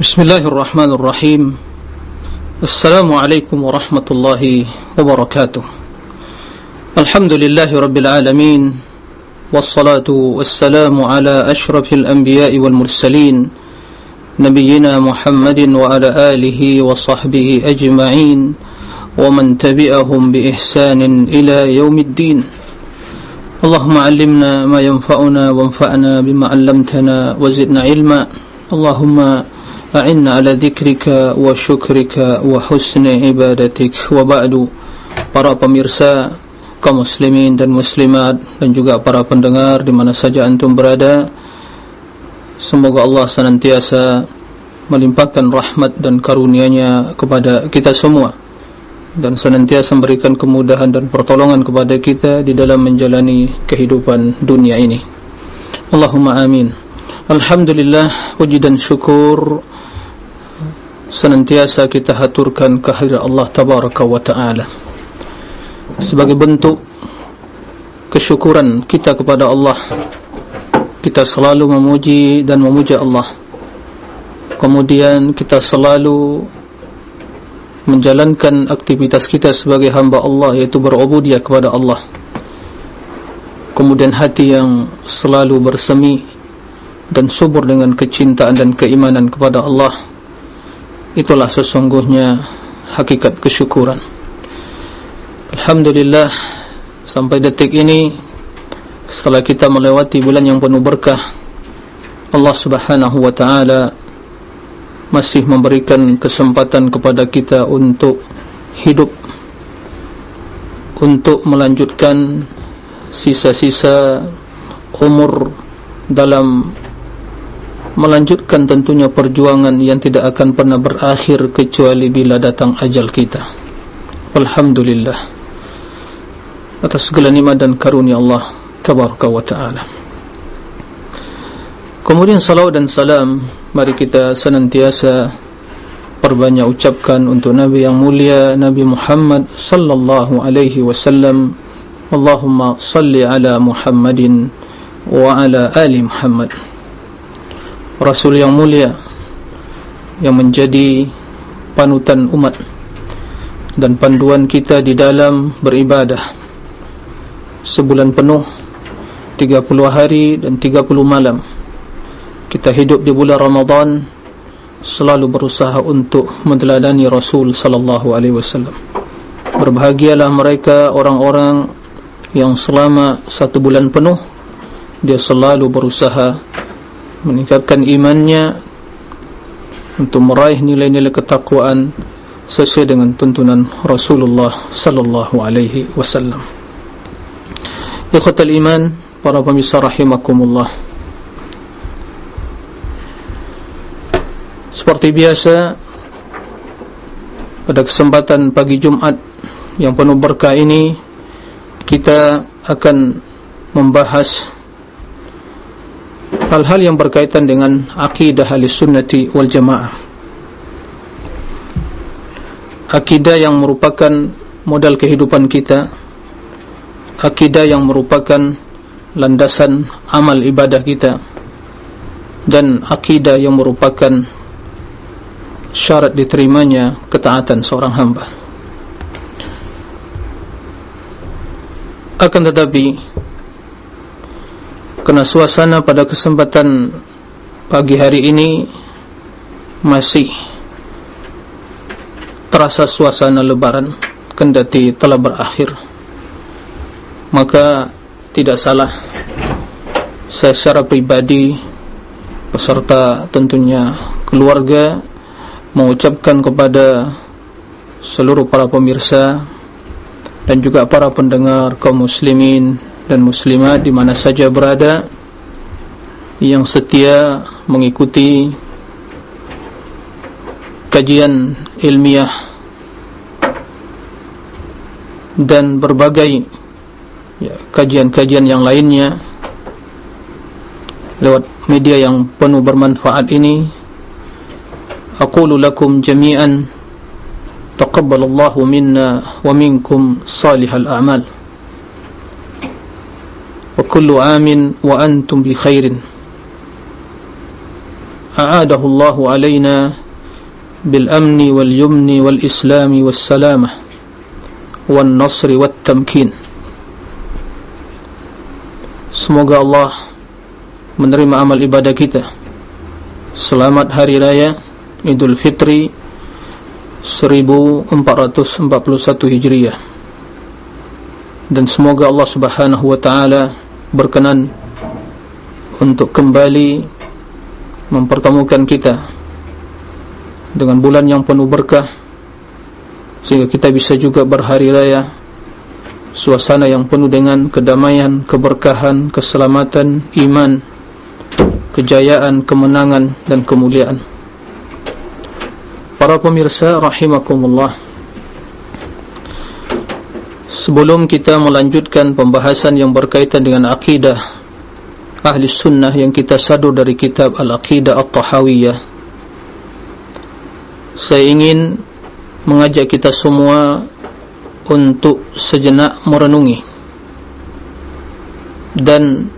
بسم الله الرحمن الرحيم السلام عليكم ورحمة الله وبركاته الحمد لله رب العالمين والصلاة والسلام على أشرف الأنبياء والمرسلين نبينا محمد وعلى آله وصحبه أجمعين ومن تبعهم بإحسان إلى يوم الدين اللهم علمنا ما ينفعنا وانفعنا بما علمتنا وزدنا علما اللهم أعنا على ذكرك وشكرك وحسن عبادتك وبعد para pemirsa kaum muslimin dan muslimat dan juga para pendengar di mana saja antum berada semoga Allah senantiasa melimpahkan rahmat dan karunia-Nya kepada kita semua dan senantiasa memberikan kemudahan dan pertolongan kepada kita di dalam menjalani kehidupan dunia ini Allahumma amin Alhamdulillah puji dan syukur senantiasa kita haturkan kehadirat Allah tabaraka wa taala. Sebagai bentuk kesyukuran kita kepada Allah. Kita selalu memuji dan memuja Allah. Kemudian kita selalu menjalankan aktivitas kita sebagai hamba Allah yaitu berubudiyah kepada Allah. Kemudian hati yang selalu bersemi dan subur dengan kecintaan dan keimanan kepada Allah itulah sesungguhnya hakikat kesyukuran. Alhamdulillah sampai detik ini setelah kita melewati bulan yang penuh berkah Allah subhanahu wa ta'ala masih memberikan kesempatan kepada kita untuk hidup untuk melanjutkan sisa-sisa umur dalam melanjutkan tentunya perjuangan yang tidak akan pernah berakhir kecuali bila datang ajal kita. Alhamdulillah. Atas segala nikmat dan karunia Allah tabaraka wa ta'ala. Kemudian salawat dan salam mari kita senantiasa perbanyak ucapkan untuk Nabi yang mulia Nabi Muhammad sallallahu alaihi wasallam. Allahumma salli ala Muhammadin wa ala ali Muhammad Rasul yang mulia yang menjadi panutan umat dan panduan kita di dalam beribadah. Sebulan penuh 30 hari dan 30 malam kita hidup di bulan Ramadan selalu berusaha untuk meneladani Rasul sallallahu alaihi wasallam. Berbahagialah mereka orang-orang yang selama satu bulan penuh dia selalu berusaha meningkatkan imannya untuk meraih nilai-nilai ketakwaan sesuai dengan tuntunan Rasulullah sallallahu alaihi wasallam. Ikhwatal iman, para pemirsa rahimakumullah. Seperti biasa pada kesempatan pagi Jumat yang penuh berkah ini kita akan membahas hal-hal yang berkaitan dengan akidah al-sunnati wal jamaah akidah yang merupakan modal kehidupan kita. Akidah yang merupakan landasan amal ibadah kita. Dan akidah yang merupakan syarat diterimanya ketaatan seorang hamba. Akan tetapi Karena suasana pada kesempatan pagi hari ini masih terasa suasana lebaran kendati telah berakhir. Maka tidak salah saya secara pribadi beserta tentunya keluarga mengucapkan kepada seluruh para pemirsa dan juga para pendengar kaum muslimin dan muslimat di mana saja berada yang setia mengikuti kajian ilmiah dan berbagai ya, kajian-kajian ya, yang lainnya lewat media yang penuh bermanfaat ini. Aqulu lakum jami'an. Taqabbalallahu minna wa minkum salihal a'mal wa kullu amin wa antum bi khairin أعاده الله علينا بالأمن واليمن والإسلام والسلامة والنصر والتمكين Semoga Allah menerima amal ibadah kita Selamat Hari Raya Idul Fitri 1441 Hijriah Dan semoga Allah Subhanahu Wa Taala berkenan Untuk kembali Mempertemukan kita Dengan bulan yang penuh berkah Sehingga kita bisa juga berhari raya suasana yang penuh dengan kedamaian, keberkahan, keselamatan, iman, kejayaan, kemenangan dan kemuliaan. Para pemirsa rahimakumullah. Sebelum kita melanjutkan pembahasan yang berkaitan dengan akidah ahli sunnah yang kita sadu dari kitab Al-Aqidah At-Tahawiyah Saya ingin mengajak kita semua untuk sejenak merenungi. Dan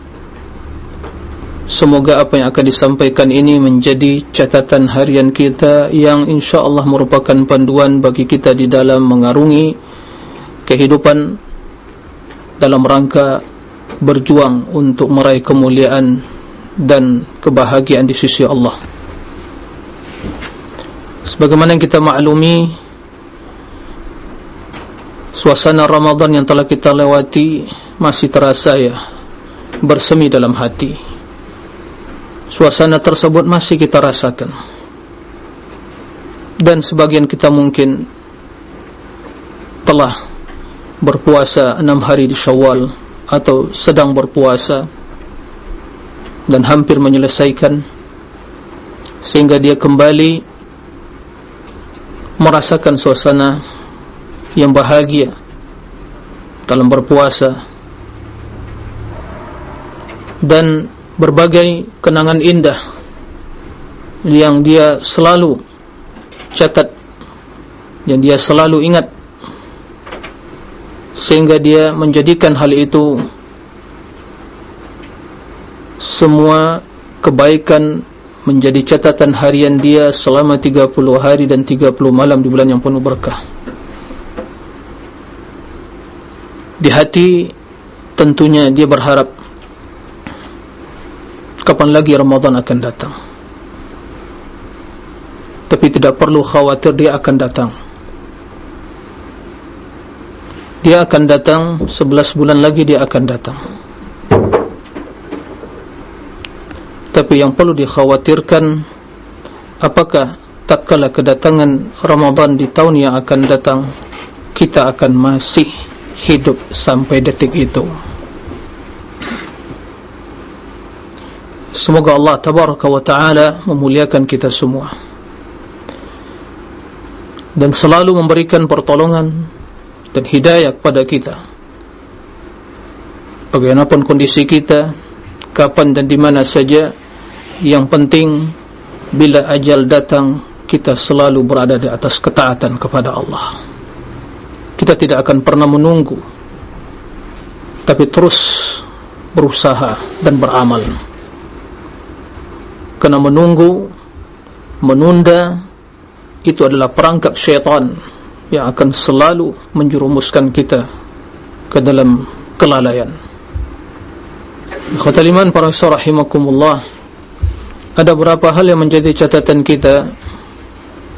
semoga apa yang akan disampaikan ini menjadi catatan harian kita yang insya Allah merupakan panduan bagi kita di dalam mengarungi kehidupan dalam rangka berjuang untuk meraih kemuliaan dan kebahagiaan di sisi Allah. Sebagaimana kita maklumi suasana Ramadan yang telah kita lewati masih terasa ya bersemi dalam hati. Suasana tersebut masih kita rasakan. Dan sebagian kita mungkin telah berpuasa enam hari di syawal atau sedang berpuasa dan hampir menyelesaikan sehingga dia kembali merasakan suasana yang bahagia dalam berpuasa. Dan berbagai kenangan indah yang dia selalu catat yang dia selalu ingat sehingga dia menjadikan hal itu semua kebaikan menjadi catatan harian dia selama 30 hari dan 30 malam di bulan yang penuh berkah. Di hati tentunya dia berharap kapan lagi Ramadan akan datang. Tapi tidak perlu khawatir dia akan datang dia akan datang 11 bulan lagi dia akan datang. Tapi yang perlu dikhawatirkan apakah tak kala kedatangan Ramadan di tahun yang akan datang kita akan masih hidup sampai detik itu? Semoga Allah tabaraka wa ta'ala memuliakan kita semua. Dan selalu memberikan pertolongan dan hidayah kepada kita. Bagaimanapun kondisi kita kapan dan di mana saja yang penting bila ajal datang kita selalu berada di atas ketaatan kepada Allah. Kita tidak akan pernah menunggu tapi terus berusaha dan beramal. Karena menunggu menunda itu adalah perangkap syaitan yang akan selalu menjerumuskan kita ke dalam kelalaian. Khatul iman para rahimakumullah ada beberapa hal yang menjadi catatan kita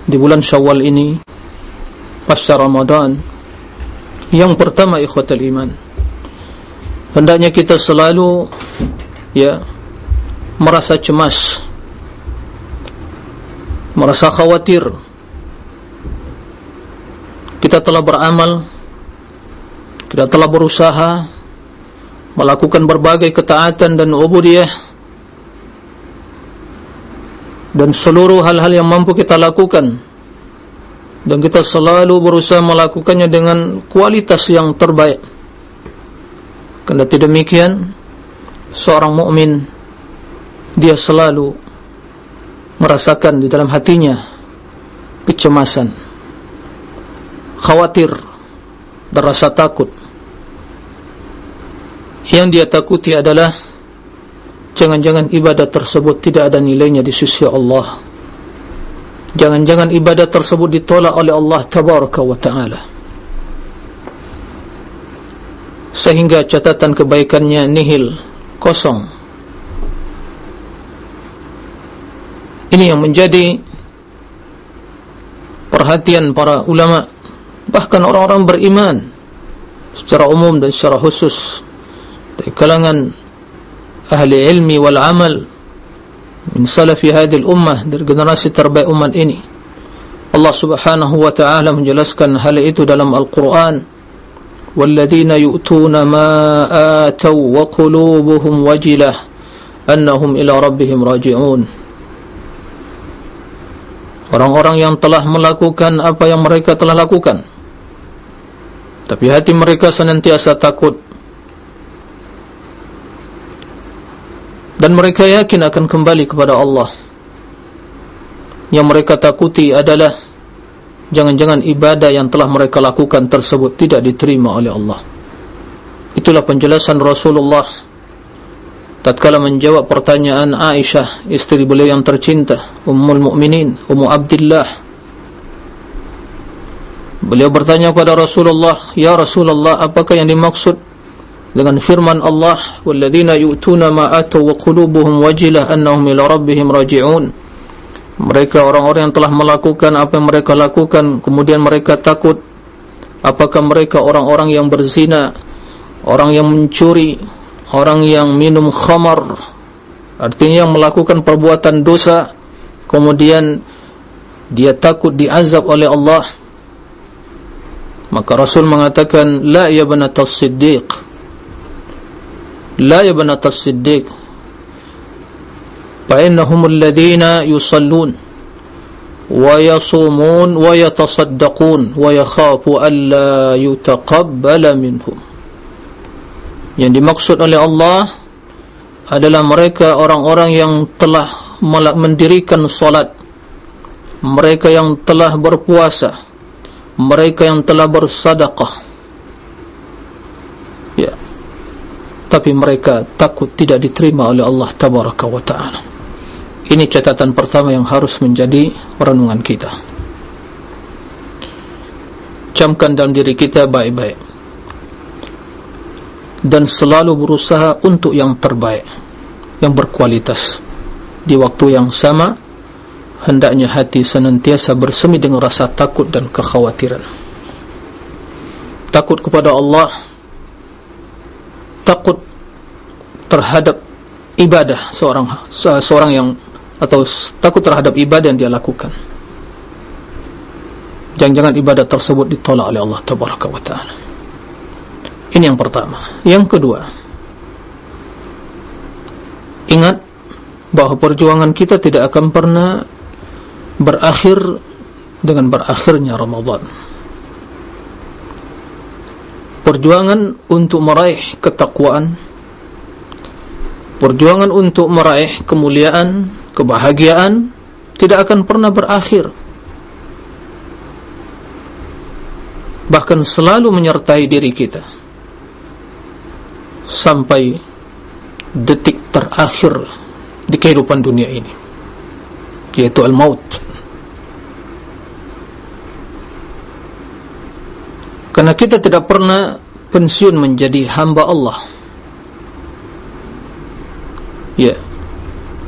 di bulan syawal ini pasca Ramadan. Yang pertama ikhwatal iman hendaknya kita selalu ya merasa cemas merasa khawatir kita telah beramal kita telah berusaha melakukan berbagai ketaatan dan ubudiyah dan seluruh hal-hal yang mampu kita lakukan dan kita selalu berusaha melakukannya dengan kualitas yang terbaik. Karena tidak demikian, seorang mukmin dia selalu merasakan di dalam hatinya kecemasan, khawatir, dan rasa takut. Yang dia takuti adalah jangan-jangan ibadah tersebut tidak ada nilainya di sisi Allah. Jangan-jangan ibadah tersebut ditolak oleh Allah tabaraka wa ta'ala. Sehingga catatan kebaikannya nihil kosong. Ini yang menjadi perhatian para ulama bahkan orang-orang beriman secara umum dan secara khusus dari kalangan ahli ilmi wal amal min salafi hadil ummah dari generasi terbaik umat ini Allah subhanahu wa ta'ala menjelaskan hal itu dalam Al-Quran والذين يؤتون ما آتوا وقلوبهم وجلة أنهم إلى ربهم راجعون orang-orang yang telah melakukan apa yang mereka telah lakukan tapi hati mereka senantiasa takut. Dan mereka yakin akan kembali kepada Allah. Yang mereka takuti adalah jangan-jangan ibadah yang telah mereka lakukan tersebut tidak diterima oleh Allah. Itulah penjelasan Rasulullah. Tatkala menjawab pertanyaan Aisyah istri beliau yang tercinta Ummul Mukminin Ummu Abdullah beliau bertanya kepada Rasulullah ya Rasulullah apakah yang dimaksud dengan firman Allah walladzina yu'tuna ma atu wa qulubuhum wajilah annahum ila rabbihim raji'un? Mereka orang-orang yang telah melakukan apa yang mereka lakukan kemudian mereka takut. Apakah mereka orang-orang yang berzina orang yang mencuri orang yang minum khamar artinya yang melakukan perbuatan dosa kemudian dia takut diazab oleh Allah Maka Rasul mengatakan La yabanat al-siddiq La yabanat al-siddiq Fa'innahum ladhina yusallun Wa yasumun wa yatasaddaqun Wa yakhafu an la minhum. Yang dimaksud oleh Allah Adalah mereka orang-orang yang telah mendirikan salat Mereka yang telah berpuasa Mereka yang telah berpuasa mereka yang telah bersadaqah tapi mereka takut tidak diterima oleh Allah tabaraka wa taala. Ini catatan pertama yang harus menjadi renungan kita. Camkan dalam diri kita baik-baik. Dan selalu berusaha untuk yang terbaik. Yang berkualitas. Di waktu yang sama hendaknya hati senantiasa bersemi dengan rasa takut dan kekhawatiran takut kepada Allah takut terhadap ibadah seorang seorang yang atau takut terhadap ibadah yang dia lakukan. Jangan-jangan ibadah tersebut ditolak oleh Allah Tabaraka wa Taala. Ini yang pertama. Yang kedua, ingat bahawa perjuangan kita tidak akan pernah berakhir dengan berakhirnya Ramadan. Perjuangan untuk meraih ketakwaan perjuangan untuk meraih kemuliaan, kebahagiaan tidak akan pernah berakhir bahkan selalu menyertai diri kita sampai detik terakhir di kehidupan dunia ini yaitu al-maut. Karena kita tidak pernah pensiun menjadi hamba Allah. Ya.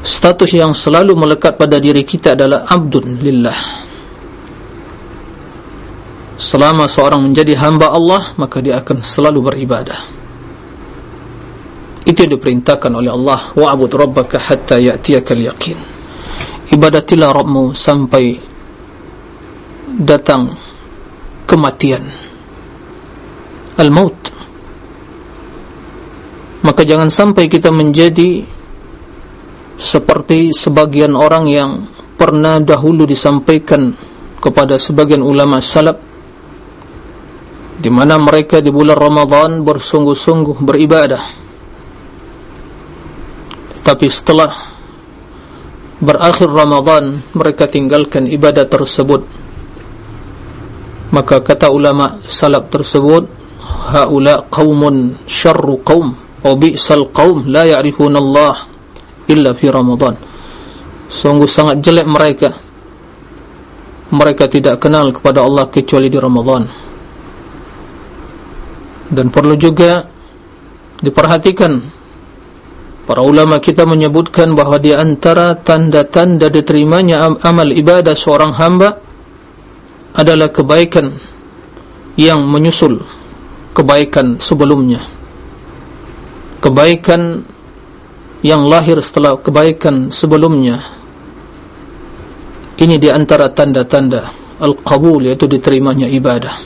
Status yang selalu melekat pada diri kita adalah abdun lillah. Selama seorang menjadi hamba Allah maka dia akan selalu beribadah. Itu diperintahkan oleh Allah wa'bud rabbaka hatta ya'tiyakal yaqin ibadatilah Rabbmu sampai datang kematian. Al-maut. Maka jangan sampai kita menjadi seperti sebagian orang yang pernah dahulu disampaikan kepada sebagian ulama salaf di mana mereka di bulan Ramadan bersungguh-sungguh beribadah. Tapi setelah berakhir Ramadan mereka tinggalkan ibadah tersebut. Maka kata ulama salaf tersebut haula qaumun syarru qaum au bi'sal qaum la ya'rifuna Allah illa fi Ramadan. Sungguh sangat jelek mereka. Mereka tidak kenal kepada Allah kecuali di Ramadan. Dan perlu juga diperhatikan para ulama kita menyebutkan bahawa di antara tanda-tanda diterimanya amal ibadah seorang hamba adalah kebaikan yang menyusul kebaikan sebelumnya. Kebaikan yang lahir setelah kebaikan sebelumnya. Ini di antara tanda-tanda al-qabul yaitu diterimanya ibadah.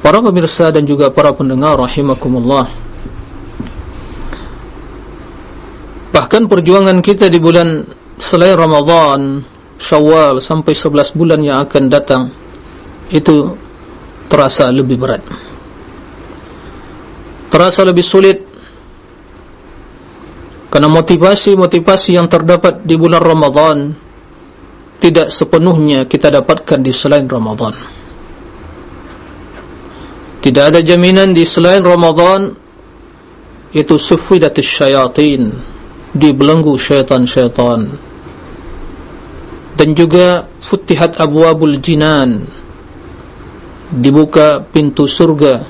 Para pemirsa dan juga para pendengar rahimakumullah bahkan perjuangan kita di bulan selain Ramadan Syawal sampai 11 bulan yang akan datang itu terasa lebih berat. Terasa lebih sulit. Karena motivasi-motivasi yang terdapat di bulan Ramadan tidak sepenuhnya kita dapatkan di selain Ramadan. Tidak ada jaminan di selain Ramadan itu sufidatus syayatin dibelenggu syaitan-syaitan. Dan juga futihat abwabul jinan. Dibuka pintu surga.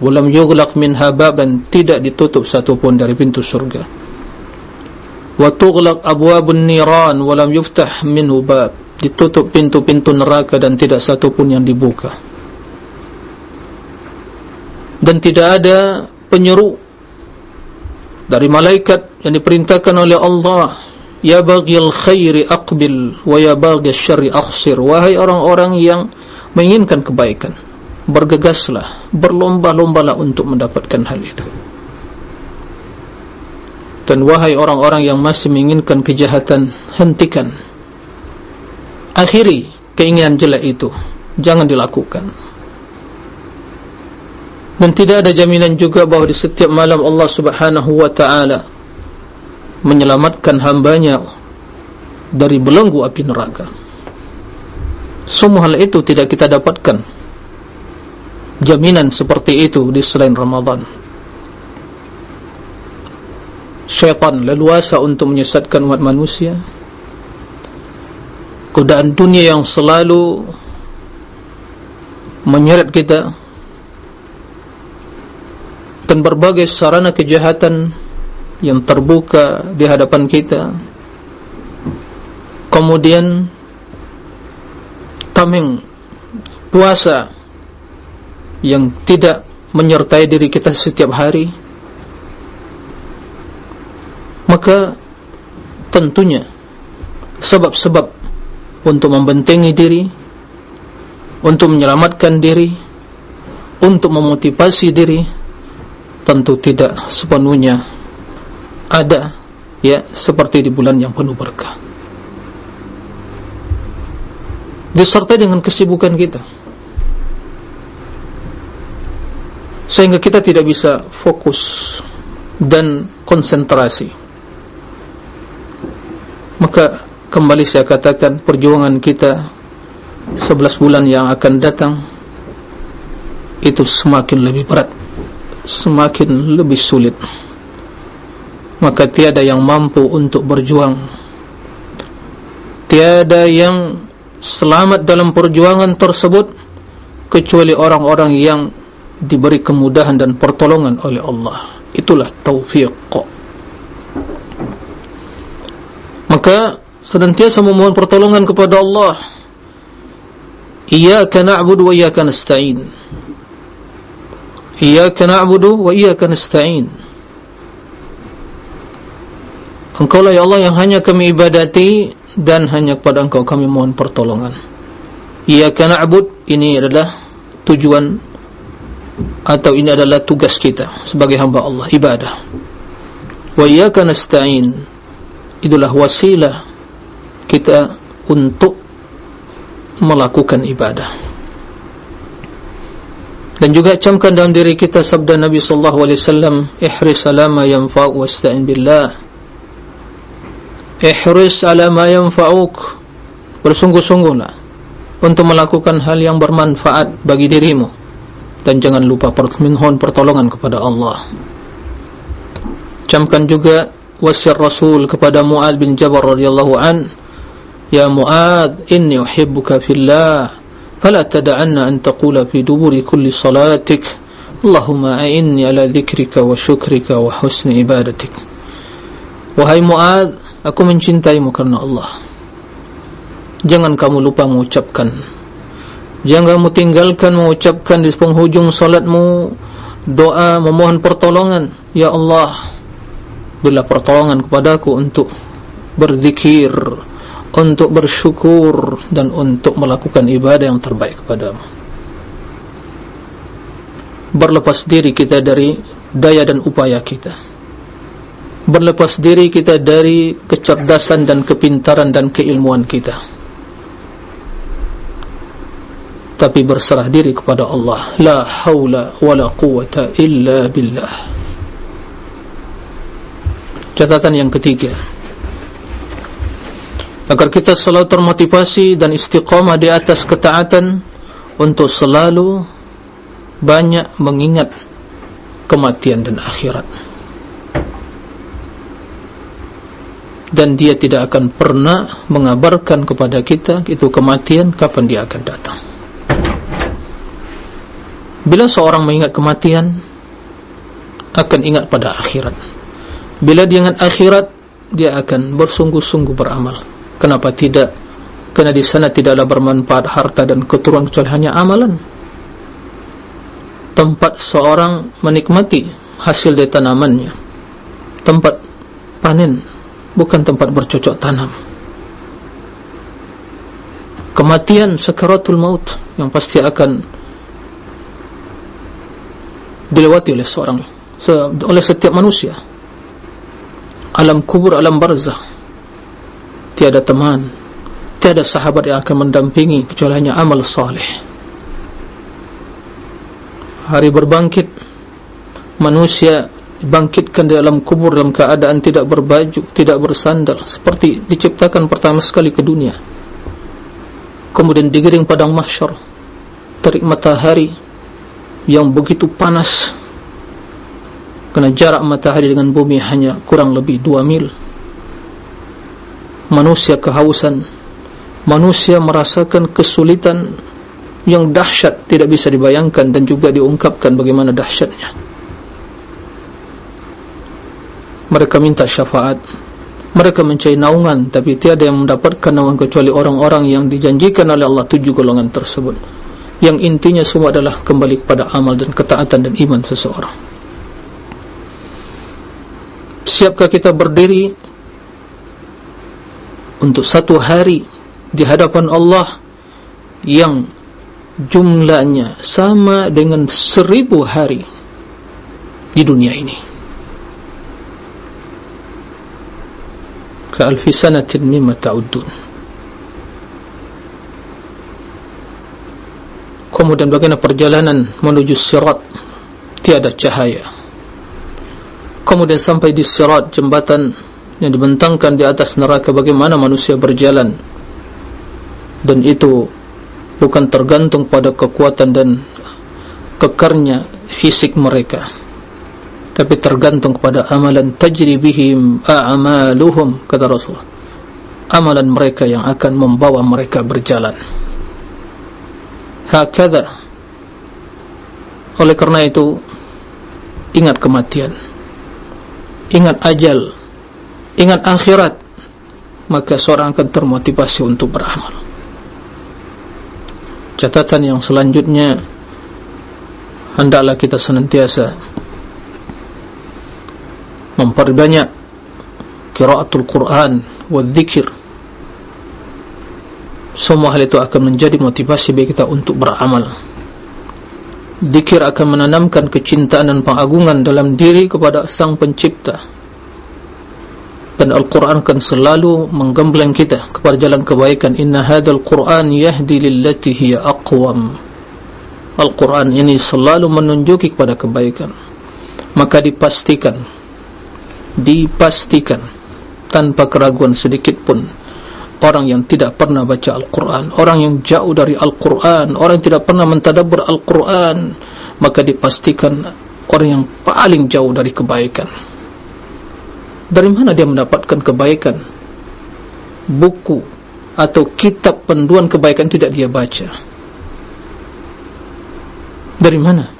Walam yughlaq minha baban. Tidak ditutup satu pun dari pintu surga. Wa tughlaq abwabun niran. Walam yuftah minhu bab. Ditutup pintu-pintu neraka dan tidak satu pun yang dibuka. Dan tidak ada penyeru dari malaikat yang diperintahkan oleh Allah Ya baghil khairi aqbil wa ya baghil syarri akhsir. Wahai orang-orang yang menginginkan kebaikan bergegaslah berlomba-lombalah untuk mendapatkan hal itu. Dan wahai orang-orang yang masih menginginkan kejahatan hentikan. Akhiri keinginan jelek itu. Jangan dilakukan. Dan tidak ada jaminan juga bahawa di setiap malam Allah subhanahu wa ta'ala menyelamatkan hambanya dari belenggu api neraka. Semua hal itu tidak kita dapatkan jaminan seperti itu di selain Ramadan. Syaitan leluasa untuk menyesatkan umat manusia. Godaan dunia yang selalu menyeret kita dan berbagai sarana kejahatan yang terbuka di hadapan kita. Kemudian tameng puasa yang tidak menyertai diri kita setiap hari. Maka tentunya sebab-sebab untuk membentengi diri untuk menyelamatkan diri untuk memotivasi diri tentu tidak sepenuhnya ada ya seperti di bulan yang penuh berkah. Disertai dengan kesibukan kita. Sehingga kita tidak bisa fokus dan konsentrasi. Maka kembali saya katakan perjuangan kita 11 bulan yang akan datang itu semakin lebih berat semakin lebih sulit maka tiada yang mampu untuk berjuang. Tiada yang selamat dalam perjuangan tersebut kecuali orang-orang yang diberi kemudahan dan pertolongan oleh Allah. Itulah taufiq. Maka senantiasa memohon pertolongan kepada Allah. Iyyaka na'budu wa iyyaka nasta'in. Iyyaka na'budu wa iyyaka nasta'in Engkau lah ya Allah yang hanya kami ibadati dan hanya kepada Engkau kami mohon pertolongan. Ia karena abud ini adalah tujuan atau ini adalah tugas kita sebagai hamba Allah ibadah. Wa ia karena stain itulah wasilah kita untuk melakukan ibadah. Dan juga camkan dalam diri kita sabda Nabi sallallahu alaihi wasallam ihris salama yanfa'u wasta'in billah ihris ala ma yanfa'uk. Bersungguh-sungguhlah untuk melakukan hal yang bermanfaat bagi dirimu. Dan jangan lupa permohon pertolongan kepada Allah. Camkan juga wasiat Rasul kepada Mu'ad bin Jabal radhiyallahu an Ya Mu'ad inni uhibbuka fillah fala tad'anna an taqula fi duburi kulli salatik. Allahumma a'inni ala dhikrika wa syukrika wa husni ibadatik. Wahai Mu'ad aku mencintaimu karena Allah. Jangan kamu lupa mengucapkan. Jangan kamu tinggalkan mengucapkan di penghujung salatmu doa memohon pertolongan. Ya Allah berilah pertolongan kepadaku untuk berzikir untuk bersyukur dan untuk melakukan ibadah yang terbaik kepadamu. Berlepas diri kita dari daya dan upaya kita berlepas diri kita dari kecerdasan dan kepintaran dan keilmuan kita. Tapi berserah diri kepada Allah. La haula wala quwata illa billah. Catatan yang ketiga. Agar kita selalu termotivasi dan istiqamah di atas ketaatan untuk selalu banyak mengingat kematian dan akhirat dan dia tidak akan pernah mengabarkan kepada kita itu kematian kapan dia akan datang. Bila seorang mengingat kematian akan ingat pada akhirat. Bila dia ingat akhirat dia akan bersungguh-sungguh beramal. Kenapa tidak? Kerana di sana tidaklah bermanfaat harta dan keturunan kecuali hanya amalan. Tempat seorang menikmati hasil dari tanamannya. Tempat panen bukan tempat bercocok tanam. Kematian sekaratul maut yang pasti akan dilewati oleh seorang oleh setiap manusia. Alam kubur, alam barzah. Tiada teman tiada sahabat yang akan mendampingi kecuali hanya amal salih hari berbangkit manusia bangkitkan di alam kubur dalam keadaan tidak berbaju, tidak bersandal seperti diciptakan pertama sekali ke dunia. Kemudian digiring padang mahsyar terik matahari yang begitu panas kerana jarak matahari dengan bumi hanya kurang lebih 2 mil. Manusia kehausan manusia merasakan kesulitan yang dahsyat tidak bisa dibayangkan dan juga diungkapkan bagaimana dahsyatnya mereka minta syafaat. Mereka mencari naungan tapi tiada yang mendapatkan naungan kecuali orang-orang yang dijanjikan oleh Allah tujuh golongan tersebut. Yang intinya semua adalah kembali kepada amal dan ketaatan dan iman seseorang. Siapkah kita berdiri untuk satu hari di hadapan Allah yang jumlahnya sama dengan seribu hari di dunia ini ka'alfi sanatin mimma ta'udun kemudian bagaimana perjalanan menuju sirat? Tiada cahaya. Kemudian sampai di sirat jembatan yang dibentangkan di atas neraka bagaimana manusia berjalan? Dan itu bukan tergantung pada kekuatan dan kekarnya fisik mereka tapi tergantung kepada amalan tajribihim a'maluhum kata Rasul amalan mereka yang akan membawa mereka berjalan. Hakada oleh karena itu ingat kematian. Ingat ajal. Ingat akhirat. Maka seorang akan termotivasi untuk beramal. Catatan yang selanjutnya hendaklah kita senantiasa memperbanyak kiraatul Quran wa dzikir. Semua hal itu akan menjadi motivasi bagi kita untuk beramal. Dikir akan menanamkan kecintaan dan pengagungan dalam diri kepada sang pencipta. Dan Al-Quran akan selalu menggembleng kita kepada jalan kebaikan. Inna hadal Quran yahdi lillati hiya aqwam. Al-Quran ini selalu menunjuki kepada kebaikan. Maka dipastikan dipastikan tanpa keraguan sedikit pun orang yang tidak pernah baca Al-Quran orang yang jauh dari Al-Quran orang yang tidak pernah mentadabur Al-Quran maka dipastikan orang yang paling jauh dari kebaikan. Dari mana dia mendapatkan kebaikan? Buku atau kitab panduan kebaikan tidak dia baca. Dari mana?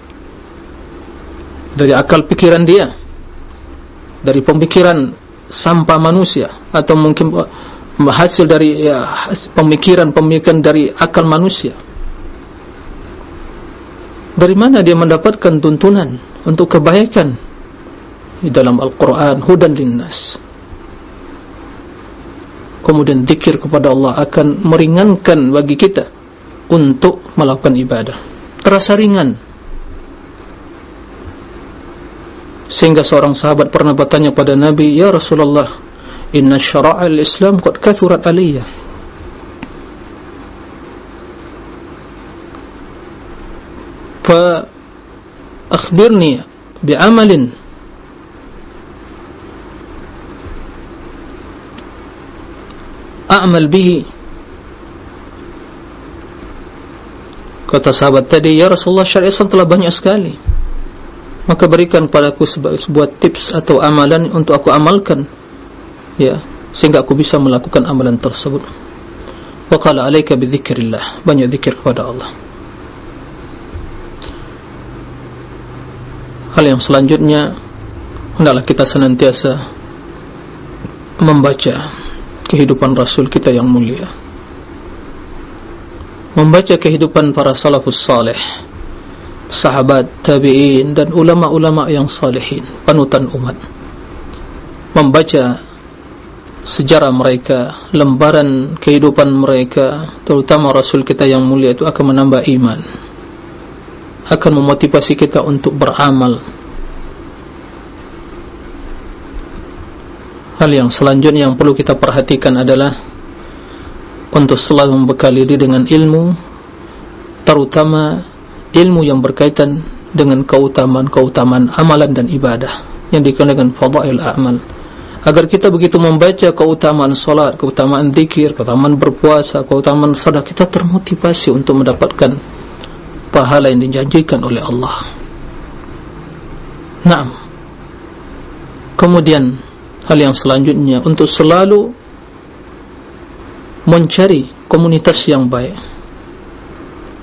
Dari akal pikiran dia dari pemikiran sampah manusia atau mungkin hasil dari ya, pemikiran-pemikiran dari akal manusia. Dari mana dia mendapatkan tuntunan untuk kebaikan? Di dalam Al-Quran hudan linnas. Kemudian zikir kepada Allah akan meringankan bagi kita untuk melakukan ibadah. Terasa ringan sehingga seorang sahabat pernah bertanya pada Nabi Ya Rasulullah inna syara'al islam qad kathurat aliyah. Fa akhbirni bi'amalin a'mal bihi. Kata sahabat tadi ya Rasulullah syariat Islam telah banyak sekali maka berikan padaku sebuah tips atau amalan untuk aku amalkan. Ya sehingga aku bisa melakukan amalan tersebut. Wa qala alayka bi dzikrillah banyak zikir kepada Allah. Hal yang selanjutnya hendaklah kita senantiasa membaca kehidupan rasul kita yang mulia. Membaca kehidupan para salafus salih sahabat, tabi'in dan ulama-ulama yang salihin, panutan umat. Membaca sejarah mereka, lembaran kehidupan mereka, terutama Rasul kita yang mulia itu akan menambah iman. Akan memotivasi kita untuk beramal. Hal yang selanjutnya yang perlu kita perhatikan adalah untuk selalu membekali diri dengan ilmu, terutama ilmu yang berkaitan dengan keutamaan-keutamaan amalan dan ibadah yang dikenal dengan fadail amal agar kita begitu membaca keutamaan solat, keutamaan zikir, keutamaan berpuasa, keutamaan sedekah kita termotivasi untuk mendapatkan pahala yang dijanjikan oleh Allah. Naam. Kemudian hal yang selanjutnya untuk selalu mencari komunitas yang baik.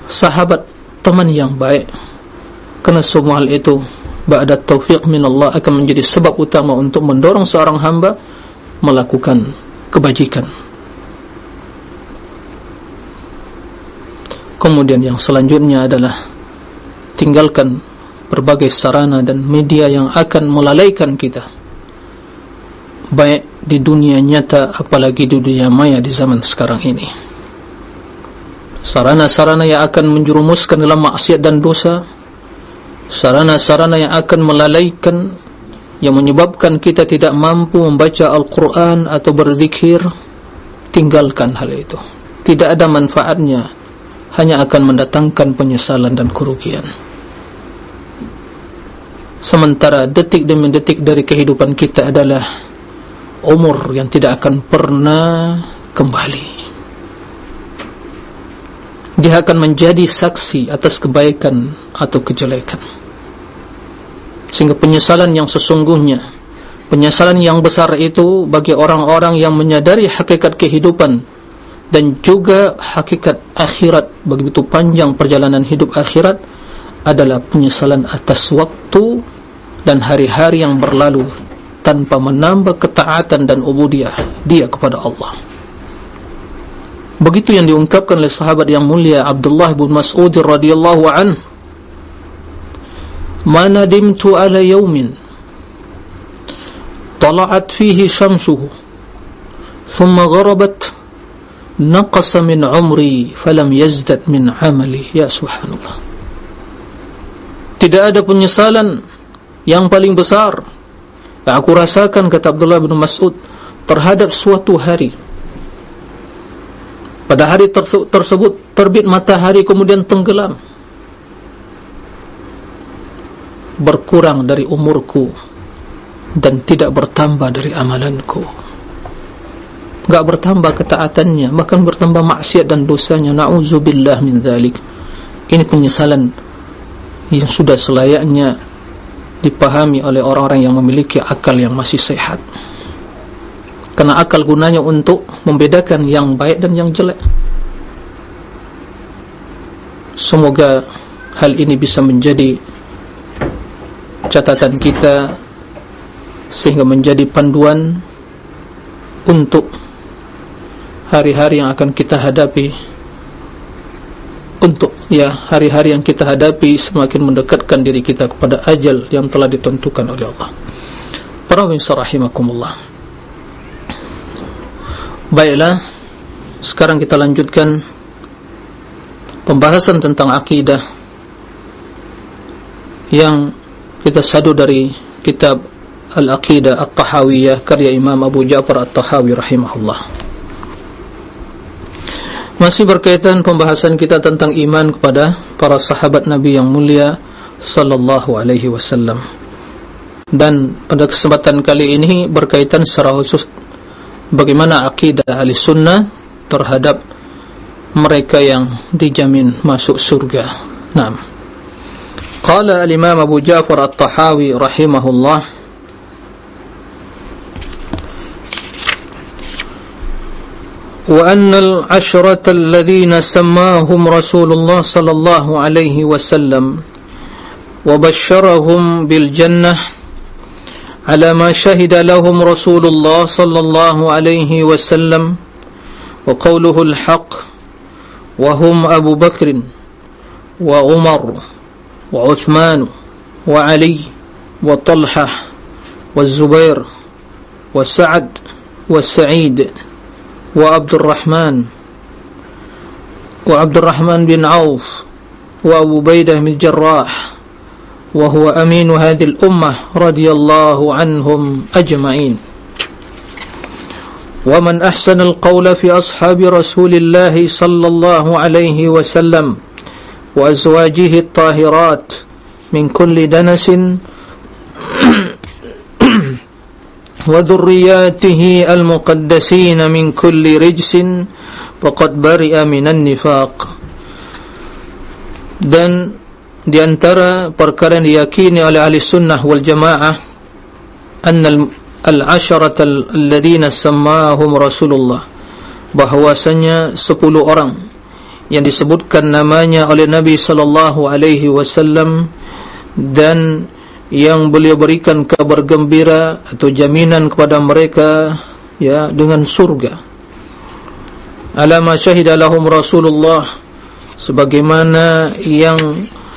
Sahabat teman yang baik. Kerana semua hal itu ba'da taufiq min Allah akan menjadi sebab utama untuk mendorong seorang hamba melakukan kebajikan. Kemudian yang selanjutnya adalah tinggalkan berbagai sarana dan media yang akan melalaikan kita. Baik di dunia nyata apalagi di dunia maya di zaman sekarang ini sarana-sarana yang akan menjerumuskan dalam maksiat dan dosa. Sarana-sarana yang akan melalaikan yang menyebabkan kita tidak mampu membaca Al-Quran atau berzikir. Tinggalkan hal itu. Tidak ada manfaatnya. Hanya akan mendatangkan penyesalan dan kerugian. Sementara detik demi detik dari kehidupan kita adalah umur yang tidak akan pernah kembali dia akan menjadi saksi atas kebaikan atau kejelekan. Sehingga penyesalan yang sesungguhnya penyesalan yang besar itu bagi orang-orang yang menyadari hakikat kehidupan dan juga hakikat akhirat. Begitu panjang perjalanan hidup akhirat adalah penyesalan atas waktu dan hari-hari yang berlalu tanpa menambah ketaatan dan ubudiyah dia kepada Allah Begitu yang diungkapkan oleh sahabat yang mulia Abdullah bin Mas'ud radhiyallahu an. Ma nadimtu ala yawmin tala'at fihi shamsuhu thumma gharabat naqasa min umri falam yazdad min amali. Ya subhanallah. Tidak ada penyesalan yang paling besar. Yang aku rasakan kata Abdullah bin Mas'ud terhadap suatu hari pada hari tersebut terbit matahari kemudian tenggelam. Berkurang dari umurku dan tidak bertambah dari amalanku. Enggak bertambah ketaatannya bahkan bertambah maksiat dan dosanya. Na'udzubillah min dzalik ini penyesalan yang sudah selayaknya dipahami oleh orang-orang yang memiliki akal yang masih sehat karena akal gunanya untuk membedakan yang baik dan yang jelek semoga hal ini bisa menjadi catatan kita sehingga menjadi panduan untuk hari-hari yang akan kita hadapi untuk ya hari-hari yang kita hadapi semakin mendekatkan diri kita kepada ajal yang telah ditentukan oleh Allah. Para rahimakumullah. Baiklah, sekarang kita lanjutkan pembahasan tentang akidah yang kita sadu dari kitab Al-Aqidah At-Tahawiyah karya Imam Abu Ja'far At-Tahawi rahimahullah. Masih berkaitan pembahasan kita tentang iman kepada para sahabat Nabi yang mulia sallallahu alaihi wasallam. Dan pada kesempatan kali ini berkaitan secara khusus bagaimana akidah ahli sunnah terhadap mereka yang dijamin masuk surga. Naam. Qala al-Imam Abu Ja'far At-Tahawi rahimahullah وأن العشرة الذين سماهم رسول الله صلى الله عليه وسلم وبشرهم بالجنة على ما شهد لهم رسول الله صلى الله عليه وسلم وقوله الحق وهم أبو بكر وعمر وعثمان وعلي وطلحة والزبير وسعد وسعيد وعبد الرحمن وعبد الرحمن بن عوف وأبو بيدة بن الجراح وهو أمين هذه الأمة رضي الله عنهم أجمعين. ومن أحسن القول في أصحاب رسول الله صلى الله عليه وسلم وأزواجه الطاهرات من كل دنس وذرياته المقدسين من كل رجس فقد برئ من النفاق. Dan di antara perkara yang diyakini oleh ahli sunnah wal jamaah anna al-asharat al-ladhina sammahum rasulullah. Bahwasanya 10 orang yang disebutkan namanya oleh Nabi sallallahu alaihi wasallam dan yang beliau berikan kabar gembira atau jaminan kepada mereka ya dengan surga. Alama syahida lahum rasulullah sebagaimana yang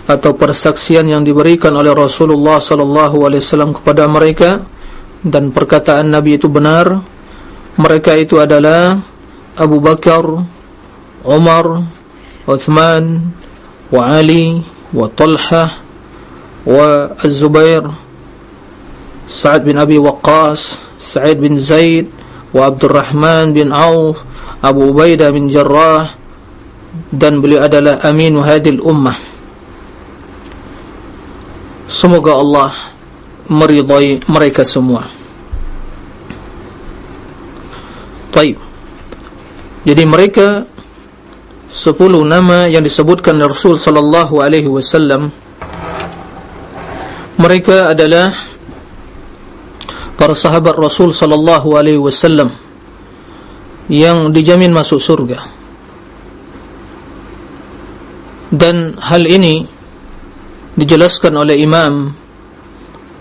atau persaksian yang diberikan oleh Rasulullah sallallahu alaihi wasallam kepada mereka dan perkataan Nabi itu benar mereka itu adalah Abu Bakar Umar Uthman wa Ali wa Talha wa Az-Zubair Sa'ad bin Abi Waqqas Sa'id bin Zaid wa Abdurrahman bin Auf Abu Ubaidah bin Jarrah dan beliau adalah aminu hadil ummah Semoga Allah meridai mereka semua. Baik. Jadi mereka sepuluh nama yang disebutkan Rasul sallallahu alaihi wasallam mereka adalah para sahabat Rasul sallallahu alaihi wasallam yang dijamin masuk surga. Dan hal ini dijelaskan oleh Imam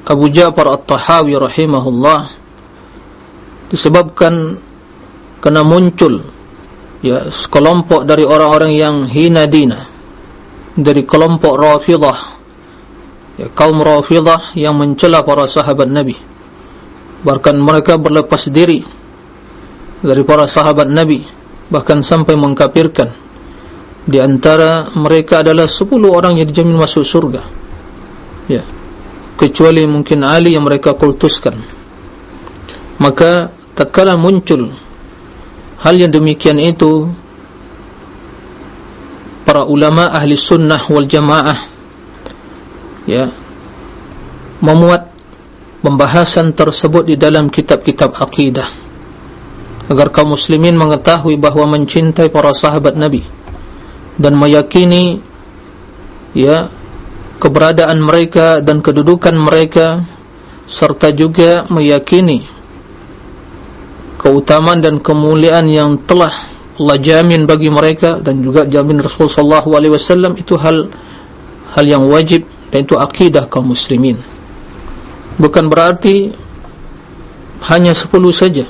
Abu Ja'far At-Tahawi rahimahullah disebabkan kena muncul ya sekelompok dari orang-orang yang hina dina dari kelompok Rafidah ya kaum Rafidah yang mencela para sahabat Nabi. Bahkan mereka berlepas diri dari para sahabat Nabi bahkan sampai mengkafirkan di antara mereka adalah 10 orang yang dijamin masuk surga. Ya. Kecuali mungkin Ali yang mereka kultuskan. Maka tatkala muncul hal yang demikian itu para ulama ahli sunnah wal jamaah ya memuat pembahasan tersebut di dalam kitab-kitab akidah. Agar kaum muslimin mengetahui bahawa mencintai para sahabat Nabi dan meyakini ya keberadaan mereka dan kedudukan mereka serta juga meyakini keutamaan dan kemuliaan yang telah Allah jamin bagi mereka dan juga jamin Rasulullah SAW itu hal hal yang wajib dan itu akidah kaum muslimin. Bukan berarti hanya 10 saja.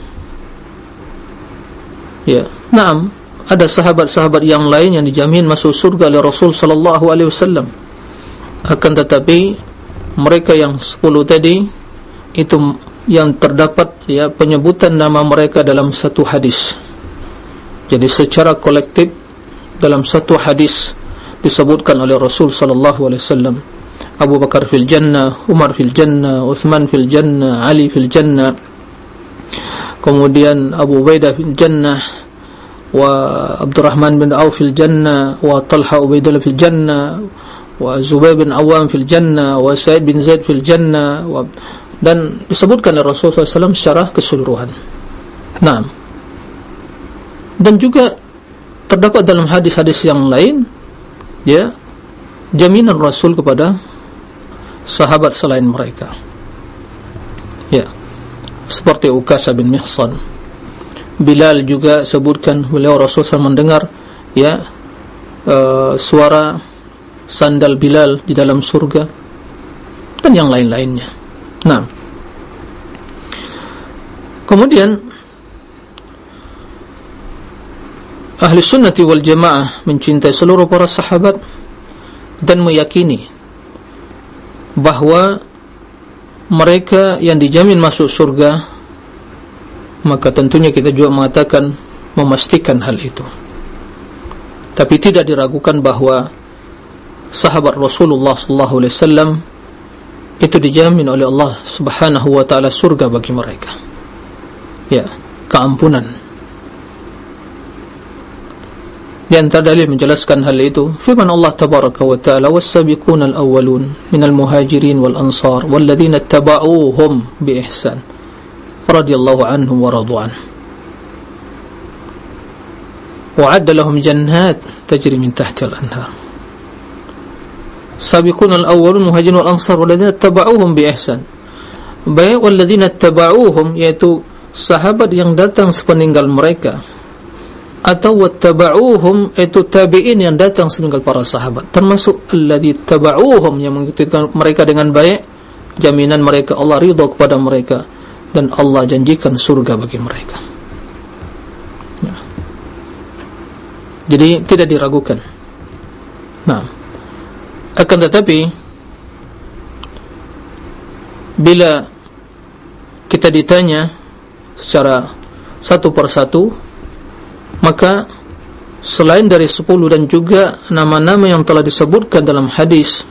Ya naam ada sahabat-sahabat yang lain yang dijamin masuk surga oleh Rasul sallallahu alaihi wasallam. Akan tetapi mereka yang 10 tadi itu yang terdapat ya penyebutan nama mereka dalam satu hadis. Jadi secara kolektif dalam satu hadis disebutkan oleh Rasul sallallahu alaihi wasallam. Abu Bakar fil jannah, Umar fil jannah, Uthman fil jannah, Ali fil jannah. Kemudian Abu Ubaidah fil jannah Auf fil jannah wa Talha Ubaidillah fil jannah wa Zubair bin Awam fil jannah wa Sa'id bin Zaid fil jannah wa dan disebutkan oleh Rasulullah SAW secara keseluruhan. Naam. Dan juga terdapat dalam hadis-hadis yang lain, ya, jaminan Rasul kepada sahabat selain mereka. Ya, seperti Ukasha bin Mihsan. Bilal juga sebutkan beliau Rasul SAW mendengar, ya, uh, suara sandal Bilal di dalam surga dan yang lain-lainnya. Nah, kemudian ahli sunnati wal jamaah mencintai seluruh para sahabat dan meyakini bahawa mereka yang dijamin masuk surga maka tentunya kita juga mengatakan memastikan hal itu tapi tidak diragukan bahawa sahabat Rasulullah sallallahu alaihi wasallam itu dijamin oleh Allah Subhanahu wa taala surga bagi mereka. Ya, keampunan. Di antara dalil menjelaskan hal itu, firman Allah tabaraka wa taala was-sabiquna al-awwalun minal muhajirin wal ansar wal ladzina ittaba'uuhum bi ihsan radhiyallahu anhum wa radu an. Wa'adda lahum jannat tajri min tahtiha al-anhar. sabiqun al-awwalun muhajirin wal ansar walladzina tabauhum bi ihsan baik walladzina tabauhum yaitu sahabat yang datang sepeninggal mereka atau wattaba'uhum itu tabi'in yang datang sepeninggal para sahabat termasuk alladzi tabauhum yang mengikuti mereka dengan baik jaminan mereka Allah ridha kepada mereka dan Allah janjikan surga bagi mereka. Ya. jadi tidak diragukan. Nah. Akan tetapi bila kita ditanya secara satu persatu maka selain dari sepuluh dan juga nama-nama yang telah disebutkan dalam hadis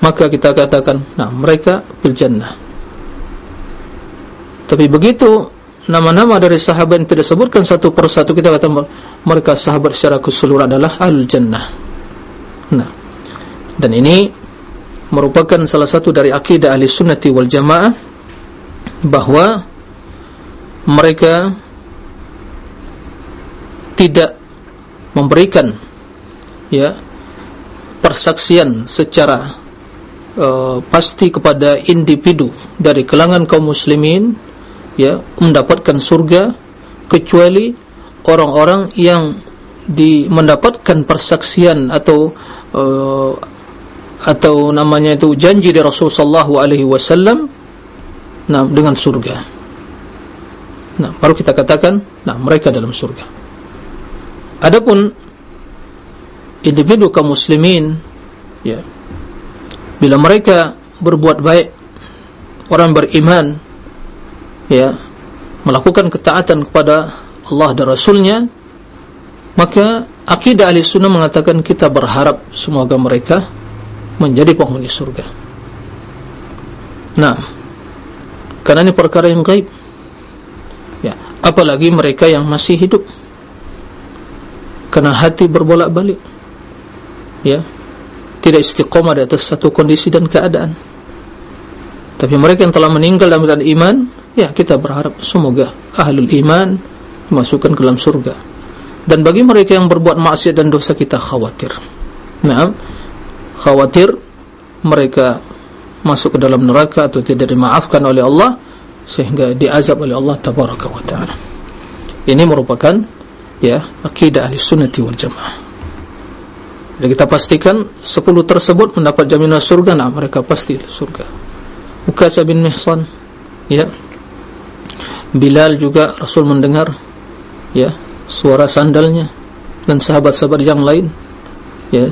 maka kita katakan nah mereka bil jannah tapi begitu nama-nama dari sahabat yang tidak disebutkan satu persatu kita katakan mereka sahabat secara keseluruhan adalah al jannah nah. Dan ini merupakan salah satu dari akidah ahli sunnati wal jamaah bahawa mereka tidak memberikan ya persaksian secara uh, pasti kepada individu dari kalangan kaum muslimin ya mendapatkan surga kecuali orang-orang yang di mendapatkan persaksian atau uh, atau namanya itu janji dari Rasulullah sallallahu alaihi wasallam nah dengan surga. Nah, baru kita katakan nah mereka dalam surga. Adapun individu kaum muslimin ya bila mereka berbuat baik orang beriman ya melakukan ketaatan kepada Allah dan Rasulnya maka akidah ahli sunnah mengatakan kita berharap semoga mereka menjadi penghuni surga. Nah, karena ini perkara yang gaib. Ya, apalagi mereka yang masih hidup. Karena hati berbolak-balik. Ya. Tidak istiqomah di atas satu kondisi dan keadaan. Tapi mereka yang telah meninggal dalam keadaan iman, ya kita berharap semoga ahlul iman masukkan ke dalam surga. Dan bagi mereka yang berbuat maksiat dan dosa kita khawatir. Nah, khawatir mereka masuk ke dalam neraka atau tidak dimaafkan oleh Allah sehingga diazab oleh Allah tabaraka wa taala. Ini merupakan ya akidah ahli sunnati wal jamaah. Jadi kita pastikan 10 tersebut mendapat jaminan surga. Nah mereka pasti surga. Ukasa bin Mihsan ya Bilal juga Rasul mendengar ya suara sandalnya dan sahabat-sahabat yang lain ya.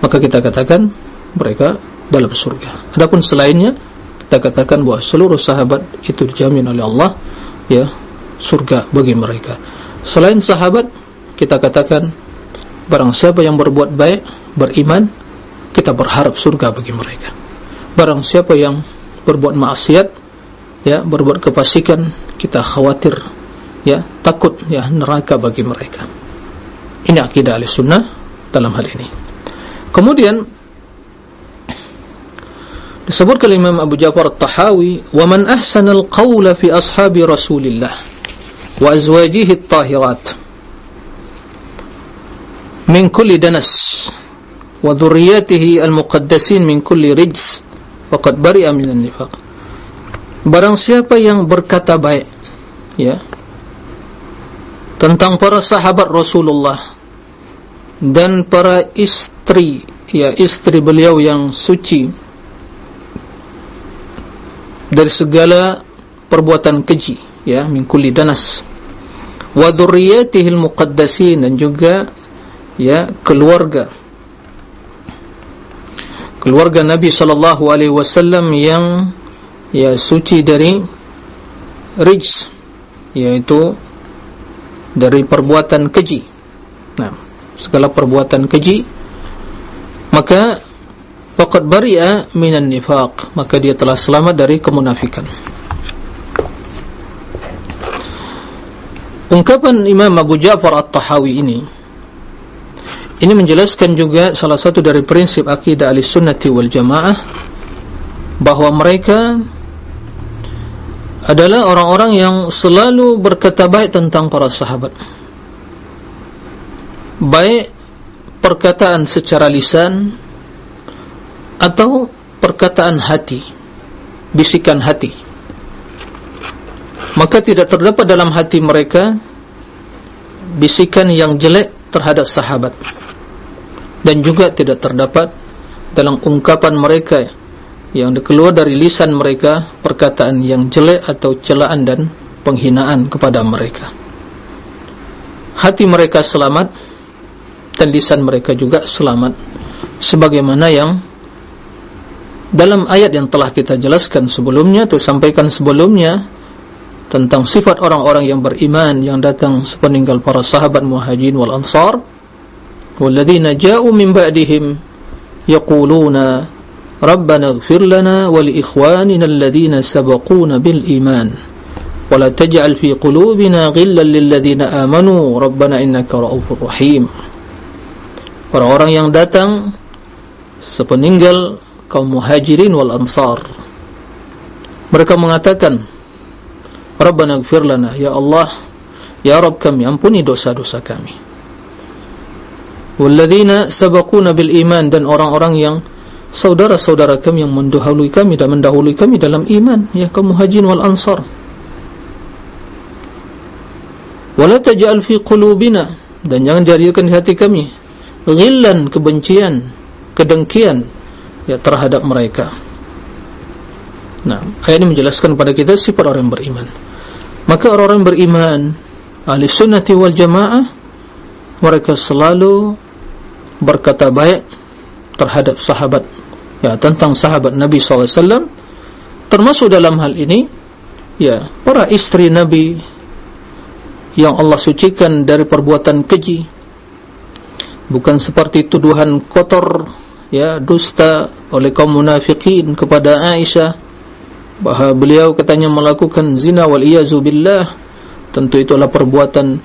Maka kita katakan mereka dalam surga. Adapun selainnya kita katakan bahwa seluruh sahabat itu dijamin oleh Allah ya surga bagi mereka. Selain sahabat kita katakan barang siapa yang berbuat baik beriman kita berharap surga bagi mereka. Barang siapa yang berbuat maksiat ya berbuat kefasikan kita khawatir ya takut ya neraka bagi mereka. Ini akidah al-sunnah dalam hal ini. Kemudian disebutkan Imam Abu Ja'far At-Tahawi wa man ahsana al-qawla fi ashabi Rasulillah wa azwajihi at-tahirat min kulli danas wa dhurriyyatihi al-muqaddasin min kulli rijs faqad bari'a min an-nifaq barang siapa yang berkata baik ya tentang para sahabat Rasulullah dan para istri ya istri beliau yang suci dari segala perbuatan keji ya min kulli danas wa dzurriyyatihi al-muqaddasin dan juga ya keluarga. Keluarga Nabi sallallahu alaihi wasallam yang ya suci dari rijs yaitu dari perbuatan keji. Nah segala perbuatan keji maka faqad bari'a minan nifaq maka dia telah selamat dari kemunafikan. Ungkapan Imam Abu Ja'far At-Tahawi ini ini menjelaskan juga salah satu dari prinsip akidah Ahlussunnah wal Jamaah bahwa mereka adalah orang-orang yang selalu berkata baik tentang para sahabat. Baik perkataan secara lisan atau perkataan hati, bisikan hati maka tidak terdapat dalam hati mereka bisikan yang jelek terhadap sahabat dan juga tidak terdapat dalam ungkapan mereka yang keluar dari lisan mereka perkataan yang jelek atau celaan dan penghinaan kepada mereka. Hati mereka selamat dan lisan mereka juga selamat. Sebagaimana yang dalam ayat yang telah kita jelaskan sebelumnya atau sampaikan sebelumnya tentang sifat orang-orang yang beriman yang datang sepeninggal para sahabat muhajirin wal ansar walladzina ja'u min ba'dihim yaquluna ikhwanina alladhina sabaquna bil iman. Wa la taj'al fi qulubina ghillan lil ladzina amanu. Rabbana innaka ra'ufur rahim. Orang-orang yang datang sepeninggal kaum muhajirin wal ansar. Mereka mengatakan Rabbana gfir lana Ya Allah Ya Rabb kami ampuni dosa-dosa kami. Walladhina sabakuna bil iman Dan orang-orang yang Saudara-saudara kami yang mendahului kami Dan mendahului kami dalam iman Ya kaum muhajin wal ansar. Wala taj'al fi qulubina Dan jangan jadikan di hati kami Ghillan kebencian Kedengkian Ya terhadap mereka. Nah, ayat ini menjelaskan kepada kita sifat orang yang beriman. Maka orang-orang beriman, ahli sunnati wal jamaah, mereka selalu berkata baik terhadap sahabat, ya tentang sahabat Nabi SAW. Termasuk dalam hal ini, ya para istri Nabi yang Allah sucikan dari perbuatan keji, bukan seperti tuduhan kotor, ya dusta oleh kaum munafikin kepada Aisyah. Bahawa beliau katanya melakukan zina wal iyazu billah. Tentu itulah perbuatan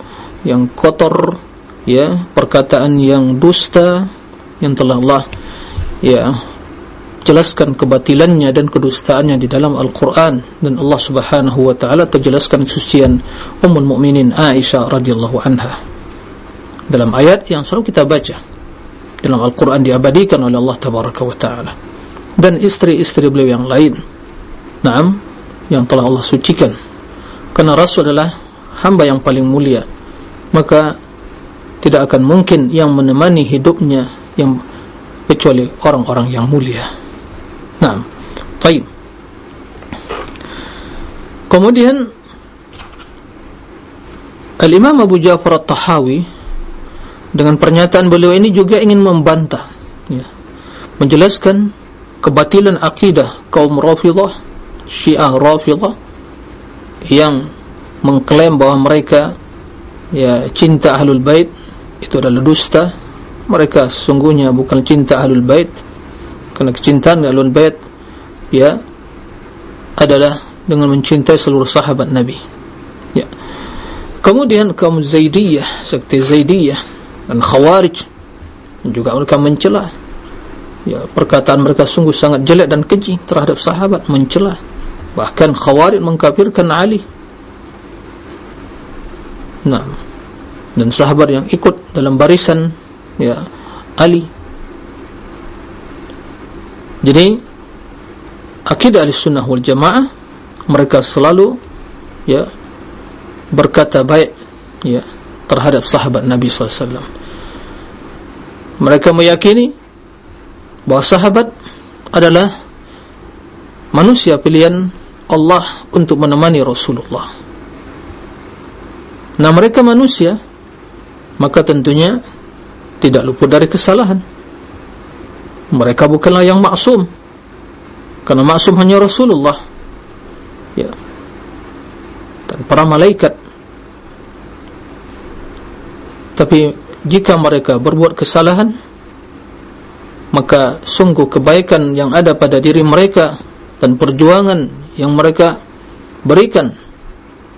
yang kotor ya perkataan yang dusta yang telah Allah ya jelaskan kebatilannya dan kedustaannya di dalam Al-Qur'an. Dan Allah Subhanahu wa taala terjelaskan kesucian ummul mukminin Aisyah radhiyallahu anha. Dalam ayat yang selalu kita baca dalam Al-Qur'an diabadikan oleh Allah tabaraka wa taala. Dan istri-istri beliau yang lain Naam yang telah Allah sucikan. Karena Rasul adalah hamba yang paling mulia maka tidak akan mungkin yang menemani hidupnya yang kecuali orang-orang yang mulia nah baik kemudian Al-Imam Abu Ja'far At-Tahawi dengan pernyataan beliau ini juga ingin membantah ya, menjelaskan kebatilan akidah kaum Rafidah Syiah Rafidah yang mengklaim bahwa mereka ya cinta Ahlul Bait itu adalah dusta. Mereka sesungguhnya bukan cinta Ahlul Bait karena kecintaan Ahlul Bait ya adalah dengan mencintai seluruh sahabat Nabi. Ya. Kemudian kaum Zaidiyah sekte Zaidiyah dan Khawarij juga mereka mencela. Ya perkataan mereka sungguh sangat jelek dan keji terhadap sahabat mencela. Bahkan khawarij mengkafirkan Ali. Nah dan sahabat yang ikut dalam barisan ya Ali jadi akidah al-sunnah wal jamaah mereka selalu ya berkata baik ya terhadap sahabat Nabi SAW mereka meyakini bahawa sahabat adalah manusia pilihan Allah untuk menemani Rasulullah. Nah mereka manusia, maka tentunya tidak luput dari kesalahan. Mereka bukanlah yang maksum, karena maksum hanya Rasulullah. Ya. Dan para malaikat. Tapi jika mereka berbuat kesalahan, maka sungguh kebaikan yang ada pada diri mereka dan perjuangan yang mereka berikan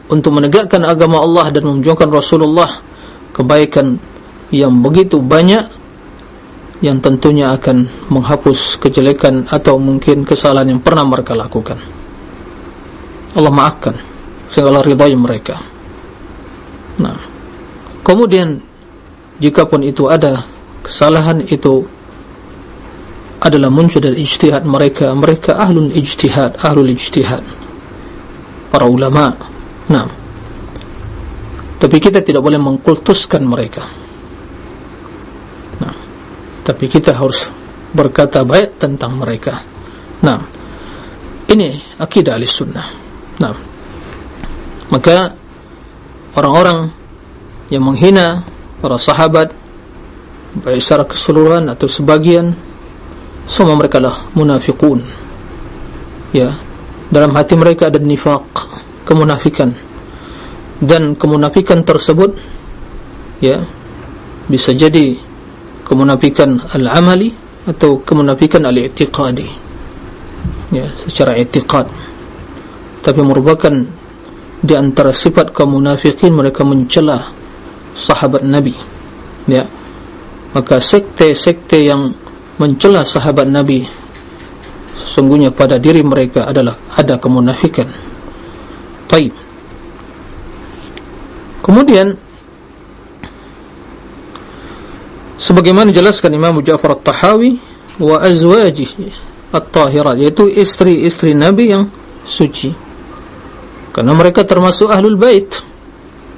untuk menegakkan agama Allah dan memperjuangkan Rasulullah kebaikan yang begitu banyak yang tentunya akan menghapus kejelekan atau mungkin kesalahan yang pernah mereka lakukan. Allah maafkan sehingga Allah ridhai mereka. Nah kemudian jikapun itu ada kesalahan itu adalah muncul dari ijtihad mereka. Mereka ahlul ijtihad ahlul ijtihad. Para ulama. Nah tapi kita tidak boleh mengkultuskan mereka tapi kita harus berkata baik tentang mereka. Nah ini akidah ahli sunnah nah maka orang-orang yang menghina para sahabat baik secara keseluruhan atau sebagian semua mereka lah munafiqun. Ya dalam hati mereka ada nifaq kemunafikan. Dan kemunafikan tersebut ya bisa jadi kemunafikan al-amali atau kemunafikan al-i'tiqadi. Ya secara i'tiqad. Tapi merupakan di antara sifat kemunafikin mereka mencela sahabat nabi. Ya maka sekte-sekte yang mencela sahabat Nabi sesungguhnya pada diri mereka adalah ada kemunafikan. Baik. Kemudian sebagaimana dijelaskan Imam Ja'far At-Tahawi wa azwajihi at-tahirat yaitu istri-istri Nabi yang suci. Karena mereka termasuk ahlul bait.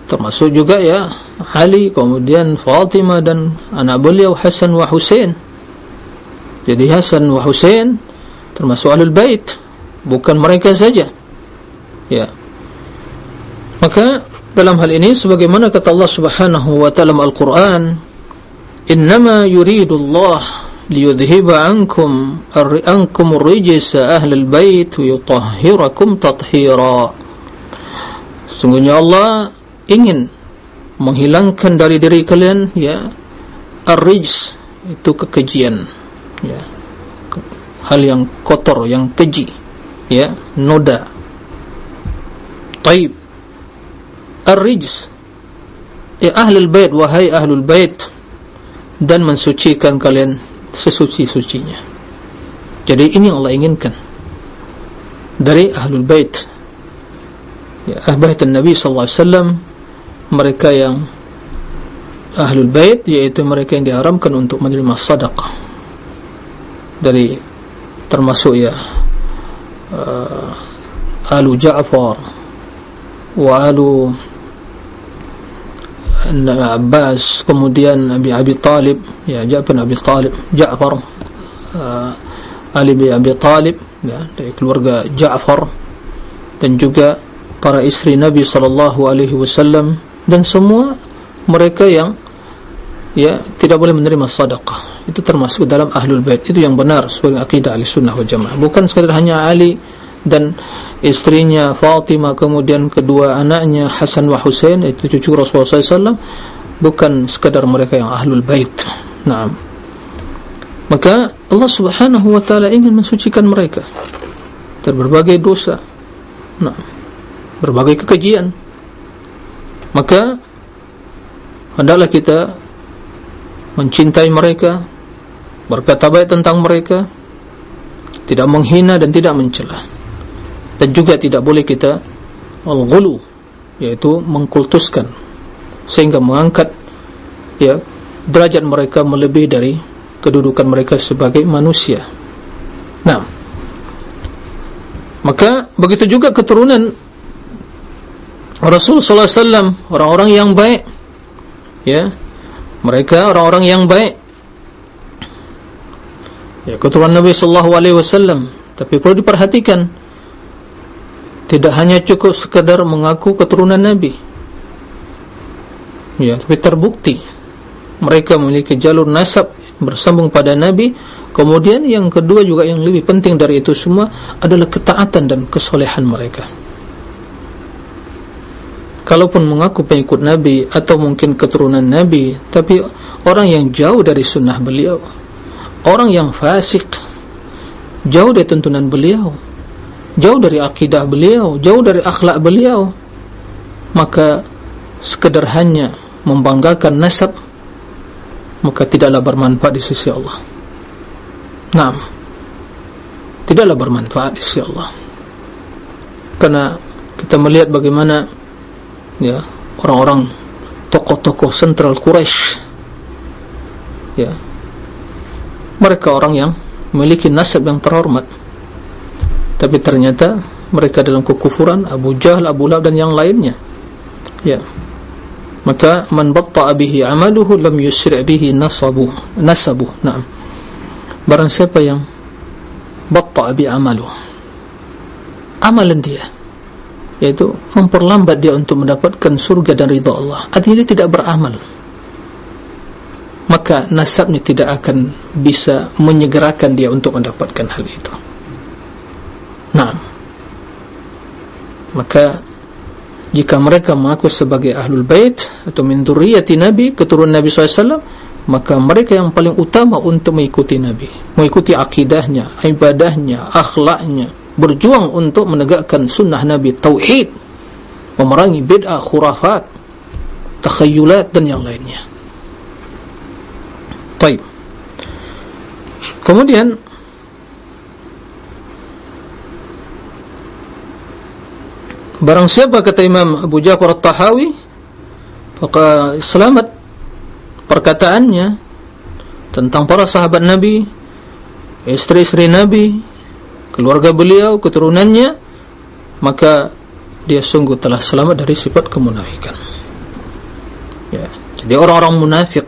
Termasuk juga ya Ali kemudian Fatimah dan anak beliau Hasan wa Husain. Jadi Hasan wa Hussein termasuk alul bait bukan mereka saja. Ya. Maka dalam hal ini sebagaimana kata Allah Subhanahu wa taala Al-Qur'an innama yuridu Allah liyudhhiba ankum ar-rijsa ahlul bait wa yutahhirakum tathira sungguhnya Allah ingin menghilangkan dari diri kalian ya ar-rijs itu kekejian ya. Hal yang kotor yang keji ya noda. Taib. Ar-rijs. Ya ahlul bait wahai ahlul bait dan mensucikan kalian sesuci-sucinya. Jadi ini Allah inginkan dari ahlul bait. Ya bait Nabi sallallahu alaihi wasallam mereka yang ahlul bait yaitu mereka yang diharamkan untuk menerima sedekah dari termasuk ya uh, Alu Ja'far wa Alu Abbas kemudian Abi Abi Talib ya Ja'far Abi Talib Ja'far uh, Ali bin Abi Talib ya dari keluarga Ja'far dan juga para istri Nabi sallallahu alaihi wasallam dan semua mereka yang ya tidak boleh menerima sedekah. Itu termasuk dalam ahlul bait. Itu yang benar sebagai akidah ahli-sunnah wal jamaah. Bukan sekadar hanya Ali dan istrinya Fatimah kemudian kedua anaknya Hasan wa Husain itu cucu Rasulullah SAW bukan sekadar mereka yang ahlul bait. Nah maka Allah subhanahu wa ta'ala ingin mensucikan mereka dari berbagai dosa. Nah berbagai kekejian. Maka hendaklah kita mencintai mereka berkata baik tentang mereka tidak menghina dan tidak mencela dan juga tidak boleh kita al-ghulu yaitu mengkultuskan sehingga mengangkat ya derajat mereka melebihi dari kedudukan mereka sebagai manusia. Nah maka begitu juga keturunan Rasul sallallahu alaihi wasallam orang-orang yang baik ya mereka orang-orang yang baik. Ya keturunan Nabi sallallahu alaihi wasallam. Tapi perlu diperhatikan tidak hanya cukup sekadar mengaku keturunan Nabi. Ya tapi terbukti mereka memiliki jalur nasab bersambung pada Nabi. Kemudian yang kedua juga yang lebih penting dari itu semua adalah ketaatan dan kesolehan mereka. Kalaupun mengaku pengikut Nabi atau mungkin keturunan Nabi tapi orang yang jauh dari sunnah beliau orang yang fasik jauh dari tuntunan beliau jauh dari akidah beliau, jauh dari akhlak beliau, maka sekedar hanya membanggakan nasab, maka tidaklah bermanfaat di sisi Allah. Nah, tidaklah bermanfaat di sisi Allah. Karena kita melihat bagaimana ya orang-orang tokoh-tokoh sentral Quraisy, ya mereka orang yang memiliki nasab yang terhormat tapi ternyata mereka dalam kekufuran Abu Jahal, Abu Lahab dan yang lainnya. Ya. Maka man batta'a bihi amaluhu lam yusri' bihi nasabu nasabu na'am. Barang siapa yang batta'a bi amaluhu amalan dia yaitu memperlambat dia untuk mendapatkan surga dan ridha Allah. Artinya dia tidak beramal. Maka nasabnya tidak akan bisa menyegerakan dia untuk mendapatkan hal itu Nah, maka jika mereka mengaku sebagai ahlul bait atau min dzurriyyati nabi keturunan nabi SAW maka mereka yang paling utama untuk mengikuti nabi. Mengikuti akidahnya ibadahnya akhlaknya. Berjuang untuk menegakkan sunnah nabi tauhid. Memerangi bid'ah khurafat takhayyulat dan yang lainnya. Baik. Kemudian Barang siapa kata Imam Abu Ja'far At-Tahawi maka selamat perkataannya tentang para sahabat Nabi istri-istri Nabi keluarga beliau, keturunannya maka dia sungguh telah selamat dari sifat kemunafikan ya. jadi orang-orang munafik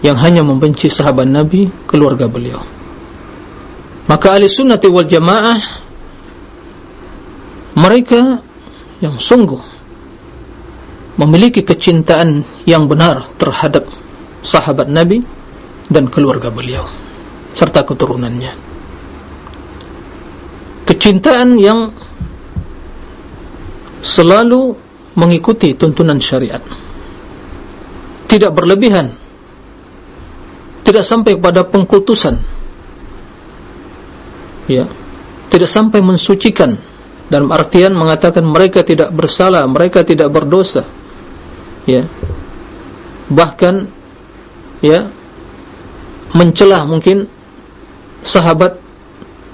yang hanya membenci sahabat Nabi keluarga beliau maka ahli sunnati wal jamaah mereka yang sungguh memiliki kecintaan yang benar terhadap sahabat Nabi dan keluarga beliau serta keturunannya. Kecintaan yang selalu mengikuti tuntunan syariat. Tidak berlebihan. Tidak sampai kepada pengkultusan. Ya. Tidak sampai mensucikan dalam artian mengatakan mereka tidak bersalah, mereka tidak berdosa. Ya. Bahkan ya mencela mungkin sahabat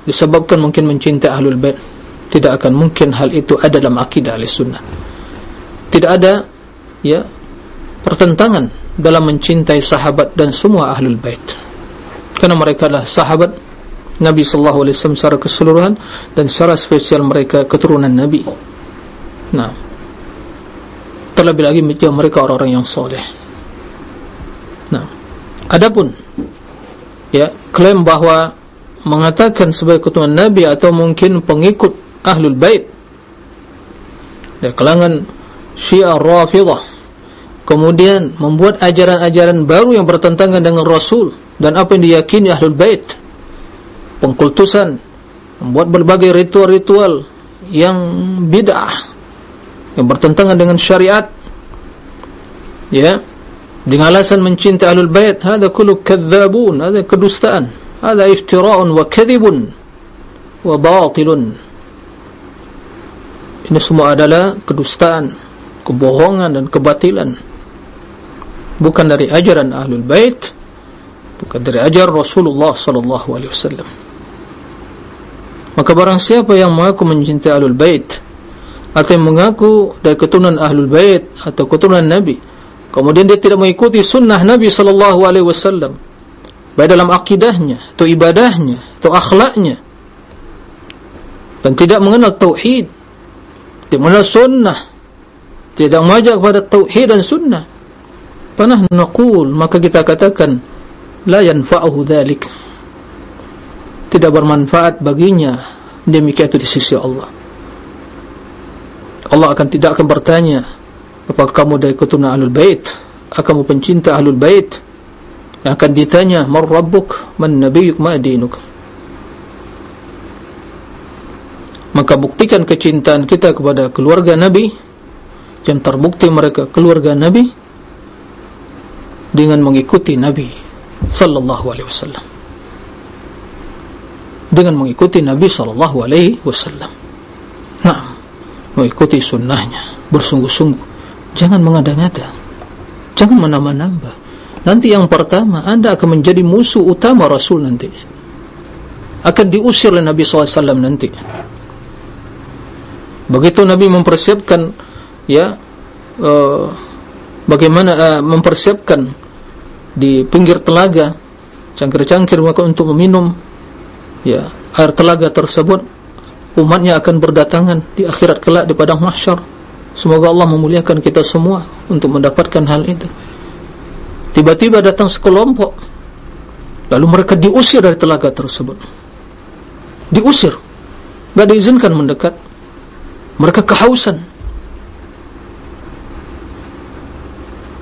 disebabkan mungkin mencintai ahlul bait. Tidak akan mungkin hal itu ada dalam akidah Ahlussunnah. Tidak ada ya pertentangan dalam mencintai sahabat dan semua ahlul bait. Karena mereka adalah sahabat Nabi sallallahu alaihi wasallam secara keseluruhan dan secara spesial mereka keturunan Nabi. Nah. Terlebih lagi mereka orang-orang yang soleh. Nah. Adapun ya, klaim bahawa mengatakan sebagai keturunan Nabi atau mungkin pengikut Ahlul Bait dari kalangan Syiah Rafidah kemudian membuat ajaran-ajaran baru yang bertentangan dengan Rasul dan apa yang diyakini Ahlul Bait pengkultusan membuat berbagai ritual-ritual yang bid'ah yang bertentangan dengan syariat ya dengan alasan mencintai Ahlul Bait hada kullu kadzabun hada kedustaan hada iftira'un wa kadzibun wa batilun ini semua adalah kedustaan, kebohongan dan kebatilan. Bukan dari ajaran Ahlul Bait, bukan dari ajaran Rasulullah sallallahu alaihi wasallam. Maka barang siapa yang mengaku mencintai Ahlul Bait atau yang mengaku dari keturunan Ahlul Bait atau keturunan Nabi, kemudian dia tidak mengikuti sunnah Nabi sallallahu alaihi wasallam, baik dalam akidahnya, atau ibadahnya, atau akhlaknya, dan tidak mengenal tauhid, di mana sunnah tidak mengajak kepada tauhid dan sunnah panah naqul maka kita katakan la yanfa'uhu dhalik tidak bermanfaat baginya. Demikian itu di sisi Allah. Allah akan tidak akan bertanya apakah kamu dari keturunan ahlul bait? Kamu pencinta ahlul bait? Yang akan ditanya mar rabbuk? Man nabiyyuk? Ma dinuk? Maka buktikan kecintaan kita kepada keluarga Nabi. Yang terbukti mereka keluarga Nabi dengan mengikuti Nabi sallallahu alaihi wasallam dengan mengikuti Nabi sallallahu alaihi wasallam. Nah mengikuti sunnahnya bersungguh-sungguh. Jangan mengada-ngada. Jangan menambah-nambah. Nanti yang pertama anda akan menjadi musuh utama Rasul nanti. Akan diusir oleh Nabi SAW nanti. Begitu Nabi mempersiapkan ya uh, bagaimana uh, mempersiapkan di pinggir telaga cangkir-cangkir untuk meminum ya air telaga tersebut umatnya akan berdatangan di akhirat kelak di padang mahsyar. Semoga Allah memuliakan kita semua untuk mendapatkan hal itu. Tiba-tiba datang sekelompok lalu mereka diusir dari telaga tersebut. Diusir. Tidak diizinkan mendekat. Mereka kehausan.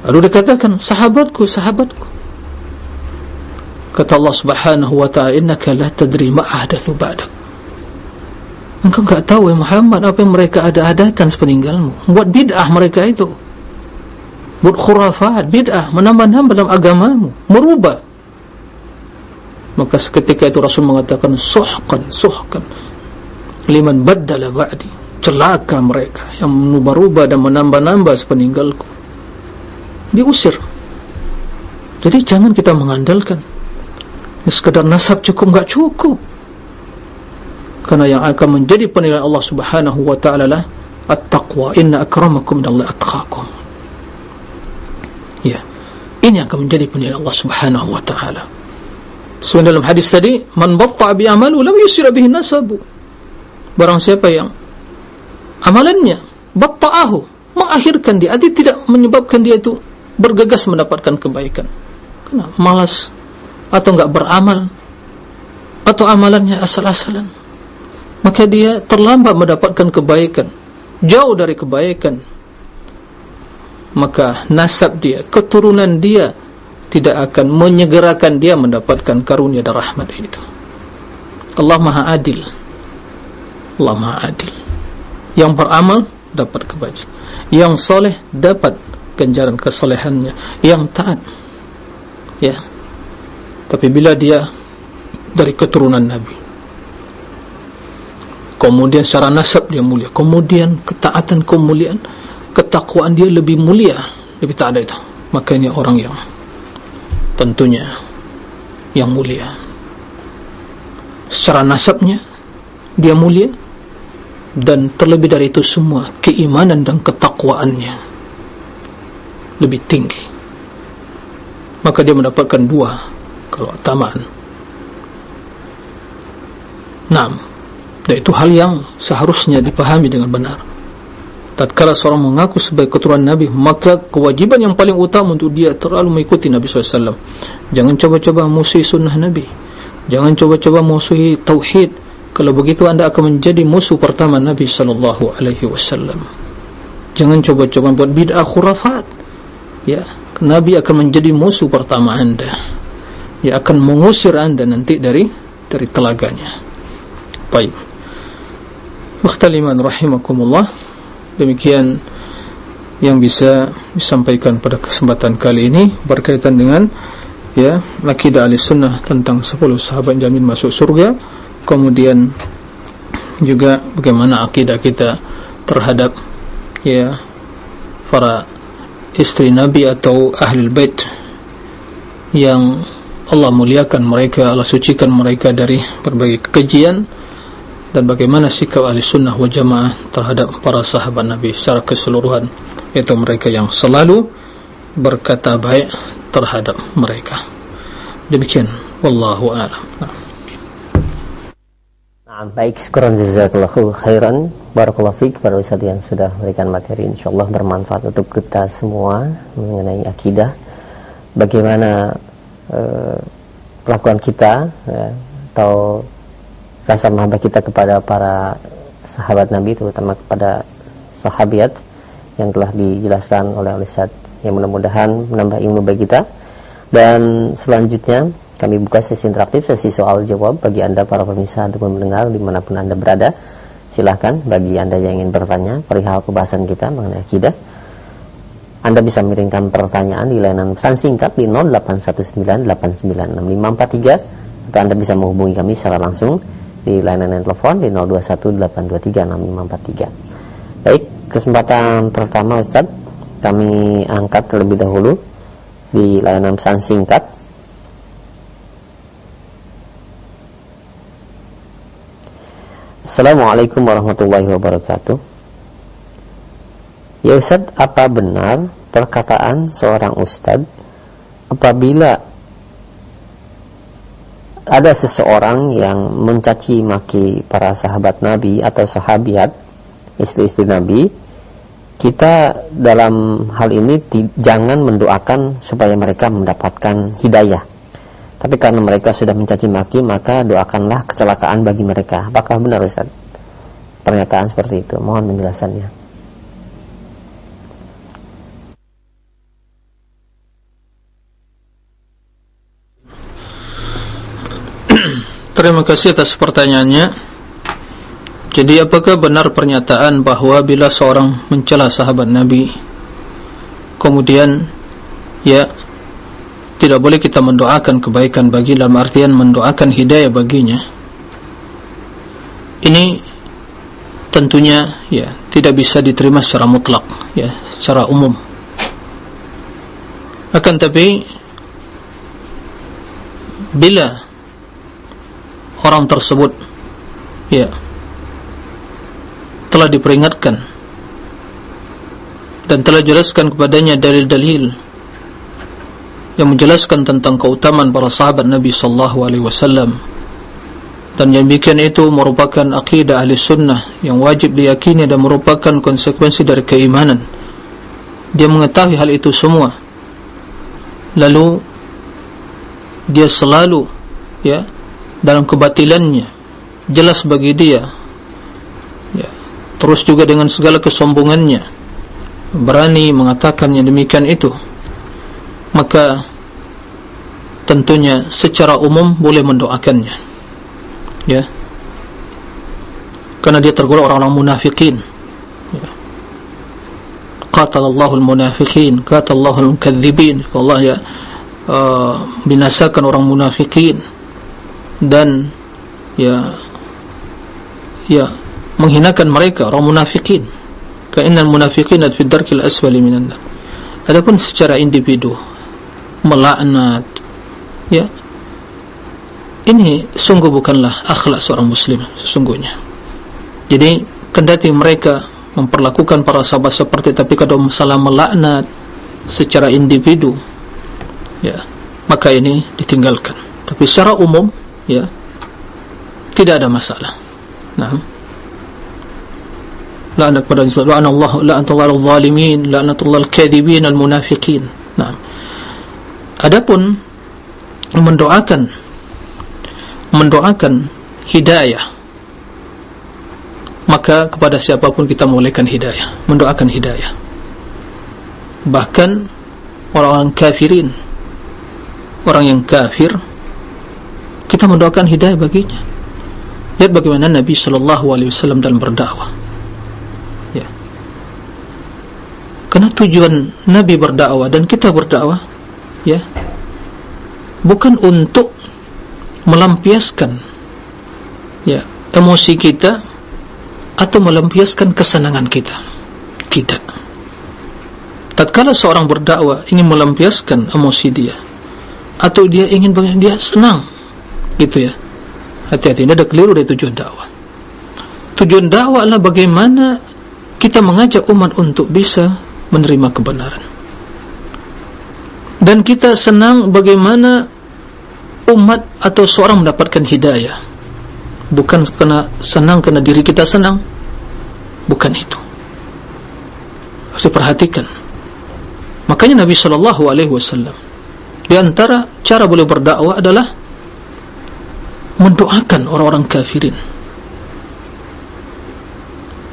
Lalu dikatakan sahabatku sahabatku kata Allah subhanahu wa ta'ala innaka la tadri ma'ahdathu ba'dak. Engkau enggak tahu ya Muhammad apa yang mereka ada-adakan sepeninggalmu? Buat bid'ah mereka itu. Buat khurafat bid'ah menambah-nambah dalam agamamu. Merubah. Maka seketika itu Rasul mengatakan suhkan suhkan liman baddala ba'di. Celaka mereka yang menubah-rubah dan menambah-nambah sepeninggalku. Diusir. Jadi jangan kita mengandalkan sekadar nasab cukup enggak cukup. Karena yang akan menjadi penilaian Allah subhanahu wa ta'ala lah at-taqwa. Inna akramakum dallahi atqakum ya. Ini akan menjadi penilaian Allah subhanahu wa ta'ala. Sesuai dalam hadis tadi man batta' bi amalu lam yusira bihi nasabu. Barang siapa yang amalannya batta'ahu mengakhirkan dia Adi tidak menyebabkan dia itu bergegas mendapatkan kebaikan. Kena malas atau enggak beramal. Atau amalannya asal-asalan. Maka dia terlambat mendapatkan kebaikan. Jauh dari kebaikan. Maka nasab dia keturunan dia tidak akan menyegerakan dia mendapatkan karunia dan rahmat itu. Allah maha adil. Allah maha adil. Yang beramal dapat kebajikan yang soleh dapat ganjaran kesolehannya. Yang taat. Ya tapi bila dia dari keturunan Nabi kemudian secara nasab dia mulia kemudian ketaatan kemuliaan ketakwaan dia lebih mulia lebih tak ada itu. Makanya orang yang tentunya yang mulia. Secara nasabnya dia mulia dan terlebih dari itu semua keimanan dan ketakwaannya lebih tinggi. Maka dia mendapatkan dua kalau tamaan Naam. Dan itu hal yang seharusnya dipahami dengan benar. Tatkala seorang mengaku sebagai keturunan Nabi, maka kewajiban yang paling utama untuk dia terlalu mengikuti Nabi SAW. Jangan coba-coba musuhi sunnah Nabi. Jangan coba-coba musuhi tauhid. Kalau begitu anda akan menjadi musuh pertama Nabi SAW. Jangan coba-coba buat bid'ah khurafat. Ya, Nabi akan menjadi musuh pertama anda. Ya akan mengusir anda nanti dari dari telaganya. Baik. Mukhtaliman rahimakumullah. Demikian yang bisa disampaikan pada kesempatan kali ini berkaitan dengan ya akidah ahli-sunnah tentang 10 sahabat jamin masuk surga. Kemudian juga bagaimana akidah kita terhadap ya para istri Nabi atau ahli bait yang Allah muliakan mereka, Allah sucikan mereka dari berbagai kekejian dan bagaimana sikap ahli sunnah wal jamaah terhadap para sahabat Nabi secara keseluruhan. Yaitu mereka yang selalu berkata baik terhadap mereka. Demikian. Wallahu a'lam. Baik. Syukuran jazakallahu khairan. Barakallahu fiik para ustaz yang sudah memberikan materi. Insyaallah bermanfaat untuk kita semua mengenai akidah. Bagaimana Eh, kelakuan kita ya, atau rasa mahabbah kita kepada para sahabat Nabi terutama kepada sahabiat yang telah dijelaskan oleh Ustaz yang mudah-mudahan menambah ilmu bagi kita. Dan selanjutnya kami buka sesi interaktif sesi soal jawab bagi anda para pemirsa untuk mendengar dimanapun anda berada. Silahkan bagi anda yang ingin bertanya perihal pembahasan kita mengenai akidah anda bisa mengirimkan pertanyaan di layanan pesan singkat di 0819896543 atau Anda bisa menghubungi kami secara langsung di layanan telepon di 0218236543. Baik, kesempatan pertama Ustaz, kami angkat terlebih dahulu di layanan pesan singkat. Assalamualaikum warahmatullahi wabarakatuh. Ya Ustaz, apa benar perkataan seorang Ustaz apabila ada seseorang yang mencaci maki para sahabat Nabi atau sahabiat istri-istri Nabi kita dalam hal ini jangan mendoakan supaya mereka mendapatkan hidayah. Tapi karena mereka sudah mencaci maki maka doakanlah kecelakaan bagi mereka. Apakah benar Ustaz? Pernyataan seperti itu. Mohon penjelasannya Terima kasih atas pertanyaannya. Jadi apakah benar pernyataan bahawa bila seorang mencela sahabat Nabi kemudian ya tidak boleh kita mendoakan kebaikan bagi dalam artian mendoakan hidayah baginya. Ini tentunya ya tidak bisa diterima secara mutlak ya, secara umum. Akan tapi bila orang tersebut. Ya. Telah diperingatkan. Dan telah jelaskan kepadanya dalil-dalil yang menjelaskan tentang keutamaan para sahabat Nabi sallallahu alaihi wasallam. Dan yang demikian itu merupakan akidah ahli sunnah yang wajib diyakini dan merupakan konsekuensi dari keimanan. Dia mengetahui hal itu semua. Lalu dia selalu ya dalam kebatilannya. Jelas bagi dia. Ya. terus juga dengan segala kesombongannya. Berani mengatakan yang demikian itu. Maka tentunya secara umum boleh mendoakannya. Ya. Karena dia tergolong orang-orang munafikin. Ya. qatalallahu al-munafikin qatalallahu al-mukadzibin Allah ya uh, binasakan orang munafikin dan ya ya menghinakan mereka orang munafikin. Kainan munafikin fi darkil asfali minan adapun secara individu melaknat ya ini sungguh bukanlah akhlak seorang muslim sesungguhnya. Jadi kendati mereka memperlakukan para sahabat seperti tapi kalau masalah melaknat secara individu ya maka ini ditinggalkan. Tapi secara umum ya. Tidak ada masalah. Nah la'nat pada la'nat Allah la'nat Allah al-zalimin la'nat Allah al-kadibin al-munafiqin. Nah adapun mendoakan mendoakan hidayah maka kepada siapapun kita memulihkan hidayah mendoakan hidayah. Bahkan orang-orang kafirin orang yang kafir kita mendoakan hidayah baginya. Lihat bagaimana Nabi Shallallahu Alaihi Wasallam dalam berdakwah. Ya. Karena tujuan Nabi berdakwah dan kita berdakwah ya bukan untuk melampiaskan ya emosi kita atau melampiaskan kesenangan kita. Tidak tatkala seorang berdakwah ingin melampiaskan emosi dia atau dia ingin dia senang gitu ya. Hati-hati. Ini ada keliru dari tujuan dakwah. Tujuan dakwah adalah bagaimana kita mengajak umat untuk bisa menerima kebenaran. Dan kita senang bagaimana umat atau seorang mendapatkan hidayah. Bukan karena senang karena diri kita senang. Bukan itu. Harus diperhatikan. Makanya Nabi Shallallahu Alaihi Wasallam di antara cara boleh berdakwah adalah mendoakan orang-orang kafirin.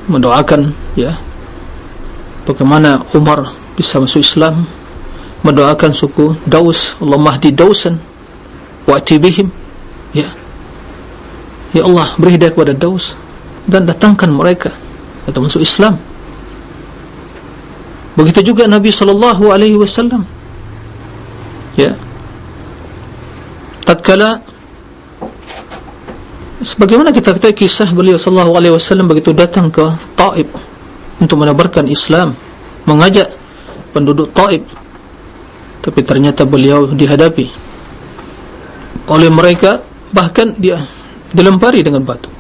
Mendoakan ya. Bagaimana Umar bisa masuk Islam? Mendoakan suku Daus, Allah mahdi Dausan wa atibihim. Ya. Ya Allah, beri hidayah kepada Daus dan datangkan mereka atau masuk Islam. Begitu juga Nabi sallallahu alaihi wasallam ya tatkala sebagaimana kita ketahui kisah beliau sallallahu alaihi wasallam begitu datang ke Taif untuk menebarkan Islam mengajak penduduk Taif. Tapi ternyata beliau dihadapi oleh mereka bahkan dia dilempari dengan batu.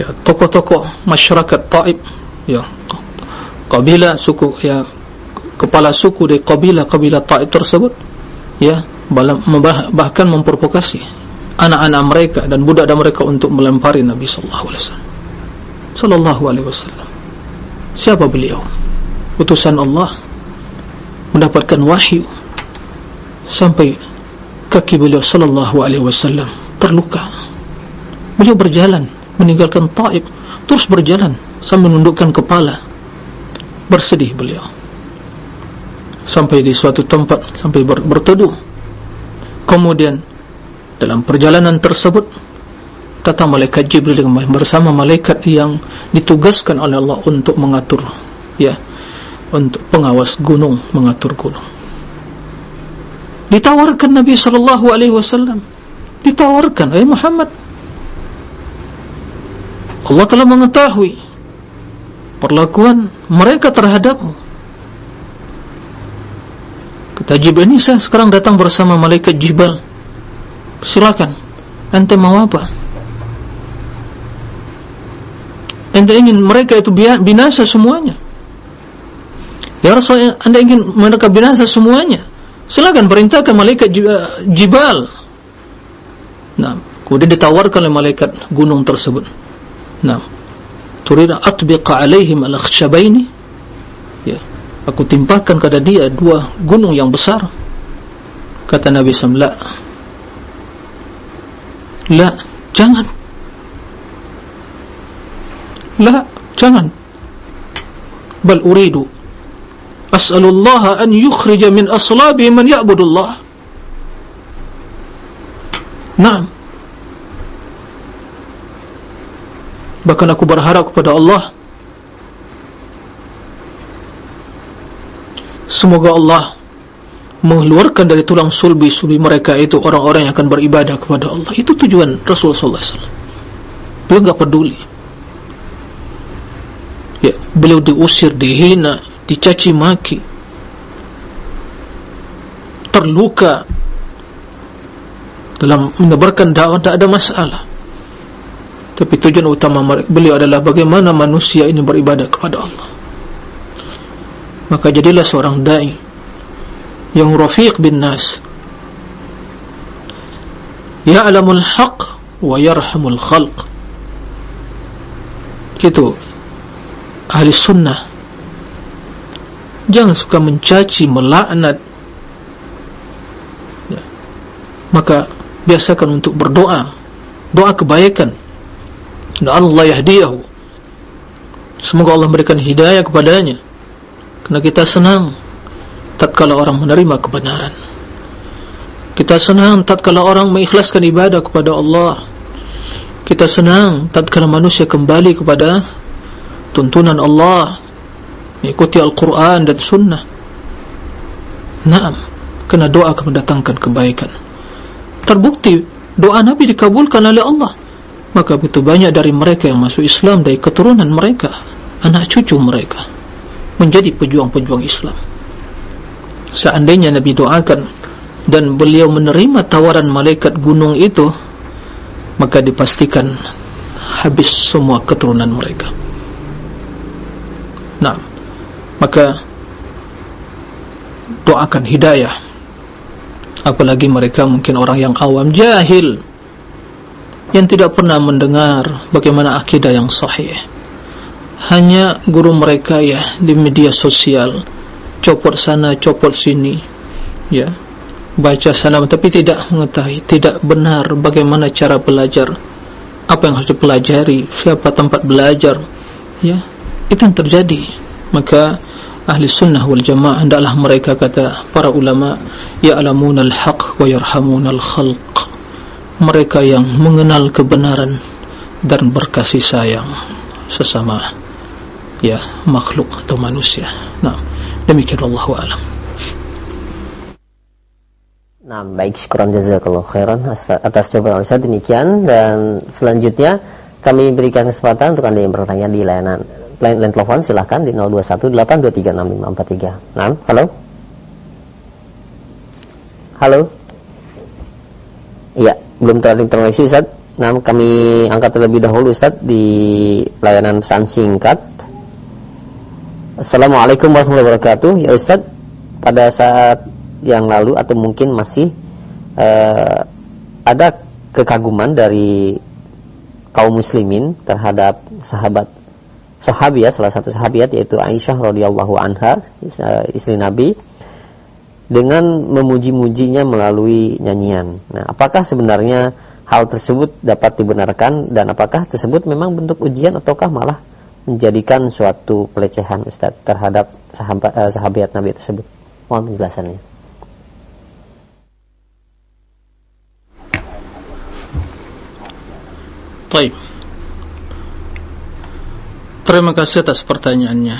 Ya tokoh-tokoh masyarakat Taif ya kabilah suku ya kepala suku dari kabilah-kabilah Taif tersebut ya bahkan memprovokasi anak-anak mereka dan budak dan mereka untuk melempari Nabi sallallahu alaihi wasallam. Sallallahu alaihi wasallam. Siapa beliau? Utusan Allah mendapatkan wahyu sampai kaki beliau sallallahu alaihi wasallam terluka. Beliau berjalan meninggalkan Taif terus berjalan sambil menundukkan kepala. Bersedih beliau. Sampai di suatu tempat sampai ber berteduh. Kemudian dalam perjalanan tersebut kata malaikat Jibril bersama malaikat yang ditugaskan oleh Allah untuk mengatur ya untuk pengawas gunung mengatur gunung. Ditawarkan Nabi sallallahu alaihi wasallam. Ditawarkan ayat Muhammad Allah telah mengetahui perlakuan mereka terhadapmu. Kata Jibril ini saya sekarang datang bersama malaikat Jibril. Silakan. Ente mau apa? Ente ingin mereka itu binasa semuanya. Ya Rasul, anda ingin mereka binasa semuanya. Silakan perintahkan malaikat Jibril. Nah, kemudian ditawarkan oleh malaikat gunung tersebut. Nah, turida atbiqa alaihim al-akhshabaini aku timpakan kepada dia dua gunung yang besar kata Nabi SAW la jangan. La jangan. Bal uridu. As'alullah an yukhrija min aslabi man ya'budullah. Na'am. Bahkan aku berharap kepada Allah. Semoga Allah mengeluarkan dari tulang sulbi-sulbi mereka itu orang-orang yang akan beribadah kepada Allah. Itu tujuan Rasulullah SAW. Beliau tidak peduli. Ya, beliau diusir, dihina, dicaci maki, terluka dalam menyebarkan dakwah tidak ada masalah. Tapi tujuan utama beliau adalah bagaimana manusia ini beribadah kepada Allah maka jadilah seorang da'i yang rafiq bin nas. Ya'lamul haq wa yarhamul khalq. Itu ahli sunnah. Jangan suka mencaci melaknat. Ya. maka biasakan untuk berdoa. Doa kebaikan. Dan Allah yahdiyahu. Semoga Allah memberikan hidayah kepadanya. Kerana kita senang tatkala orang menerima kebenaran. Kita senang tatkala orang mengikhlaskan ibadah kepada Allah. Kita senang tatkala manusia kembali kepada tuntunan Allah mengikuti Al-Quran dan Sunnah. Naam kena doa akan mendatangkan kebaikan. Terbukti doa Nabi dikabulkan oleh Allah. Maka begitu banyak dari mereka yang masuk Islam dari keturunan mereka anak cucu mereka menjadi pejuang-pejuang Islam seandainya Nabi doakan dan beliau menerima tawaran malaikat gunung itu maka dipastikan habis semua keturunan mereka. Nah maka doakan hidayah. Apalagi mereka mungkin orang yang awam jahil. Yang tidak pernah mendengar bagaimana akidah yang sahih. Hanya guru mereka ya di media sosial copot sana copot sini. Ya. Baca sana tapi tidak mengetahui tidak benar bagaimana cara belajar. Apa yang harus dipelajari siapa tempat belajar. Ya. Itu yang terjadi. Maka ahli sunnah wal jamaah hendaklah mereka kata para ulama ya'lamun al-haq wa yarhamun al-khalq. Mereka yang mengenal kebenaran dan berkasih sayang sesama ya makhluk atau manusia. Nah demikian Allah alam Nah, baik syukuran jazakallah khairan atas jawaban Ustaz demikian dan selanjutnya kami berikan kesempatan untuk Anda yang bertanya di layanan line, line telepon silahkan di 0218236543. Nah, halo. Halo. Iya, belum terintervensi Ustaz. Nah, kami angkat terlebih dahulu Ustaz di layanan pesan singkat. Assalamualaikum warahmatullahi wabarakatuh. Ya Ustaz, pada saat yang lalu atau mungkin masih uh, ada kekaguman dari kaum muslimin terhadap sahabat sahabiat salah satu sahabiat yaitu Aisyah radhiyallahu anha istri Nabi dengan memuji-mujinya melalui nyanyian. Nah, apakah sebenarnya hal tersebut dapat dibenarkan dan apakah tersebut memang bentuk ujian ataukah malah menjadikan suatu pelecehan Ustaz terhadap sahabat uh, sahabat Nabi tersebut? Mohon penjelasannya. Baik. Terima kasih atas pertanyaannya.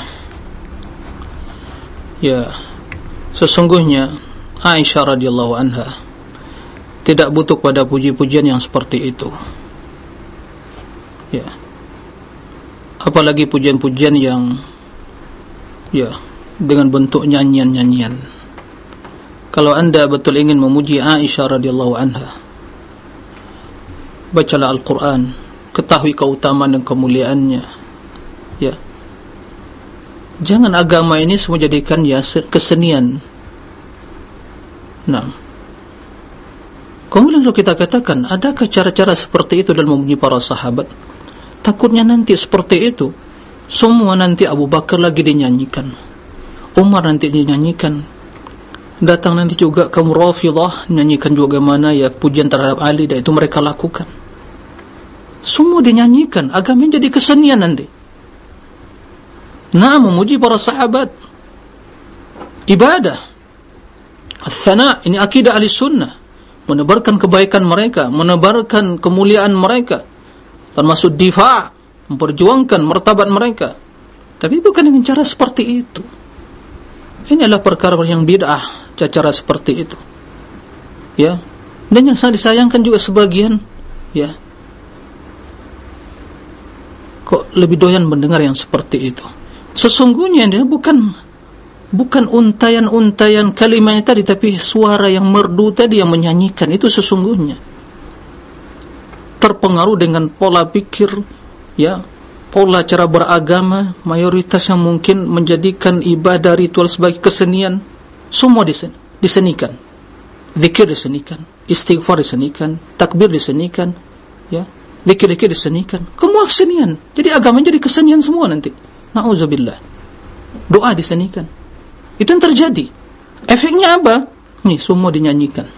Ya, sesungguhnya Aisyah radhiyallahu anha tidak butuh pada puji-pujian yang seperti itu. Ya. Apalagi pujian-pujian yang ya dengan bentuk nyanyian-nyanyian. Kalau Anda betul ingin memuji Aisyah radhiyallahu anha, bacalah Al-Qur'an. Ketahui keutamaan dan kemuliaannya. Ya. Jangan agama ini semua jadikan ya kesenian. Nah. Kemudian kalau kita katakan adakah cara-cara seperti itu dalam memuji para sahabat takutnya nanti seperti itu. Semua nanti Abu Bakar lagi dinyanyikan. Umar nanti dinyanyikan. Datang nanti juga kaum Rafidah nyanyikan juga mana ya pujian terhadap Ali dan itu mereka lakukan. Semua dinyanyikan. Agama jadi kesenian nanti. Nah memuji para sahabat. Ibadah. As-sana ini akidah ahli sunnah. Menebarkan kebaikan mereka menebarkan kemuliaan mereka termasuk difa' memperjuangkan martabat mereka. Tapi bukan dengan cara seperti itu. Ini adalah perkara yang bid'ah cara seperti itu. Ya. Dan yang sangat disayangkan juga sebagian ya. Kok lebih doyan mendengar yang seperti itu? Sesungguhnya dia bukan bukan untayan-untayan kalimatnya tadi tapi suara yang merdu tadi yang menyanyikan. Itu sesungguhnya terpengaruh dengan pola pikir ya pola cara beragama mayoritas yang mungkin menjadikan ibadah ritual sebagai kesenian semua disen disenikan. Zikir disenikan istighfar disenikan takbir disenikan ya dikit-dikit disenikan. Semua kesenian. Jadi agama jadi kesenian semua nanti. Na'udzubillah. Doa disenikan. Itu yang terjadi. Efeknya apa? Nih semua dinyanyikan.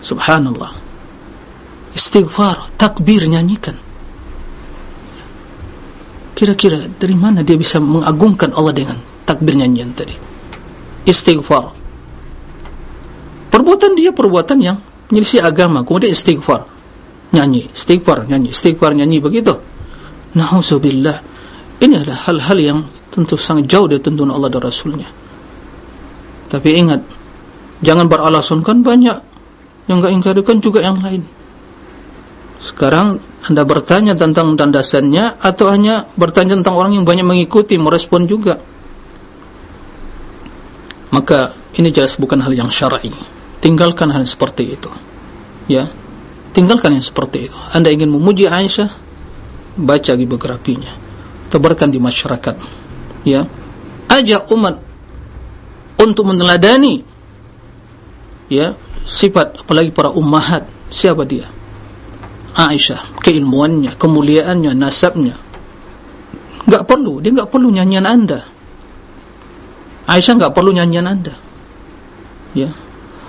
Subhanallah istighfar takbir nyanyikan kira-kira dari mana dia bisa mengagungkan Allah dengan takbir nyanyian tadi? Istighfar. Perbuatan dia perbuatan yang menyelisih agama kemudian istighfar. Nyanyi istighfar nyanyi istighfar nyanyi begitu. Na'udzubillah. Ini adalah hal-hal yang tentu sangat jauh dari tuntunan Allah dan Rasulnya. Tapi ingat jangan beralasan kan banyak. Yang enggak ingkarikan juga yang lain sekarang anda bertanya tentang dandasannya atau hanya bertanya tentang orang yang banyak mengikuti merespon juga? Maka ini jelas bukan hal yang syar'i. Tinggalkan hal seperti itu. Ya. Tinggalkan yang seperti itu. Anda ingin memuji Aisyah? Baca biografinya tebarkan di masyarakat. Ya. Ajak umat untuk meneladani ya sifat apalagi para ummahat. Siapa dia Aisyah keilmuannya kemuliaannya nasabnya enggak perlu dia enggak perlu nyanyian anda Aisyah enggak perlu nyanyian anda ya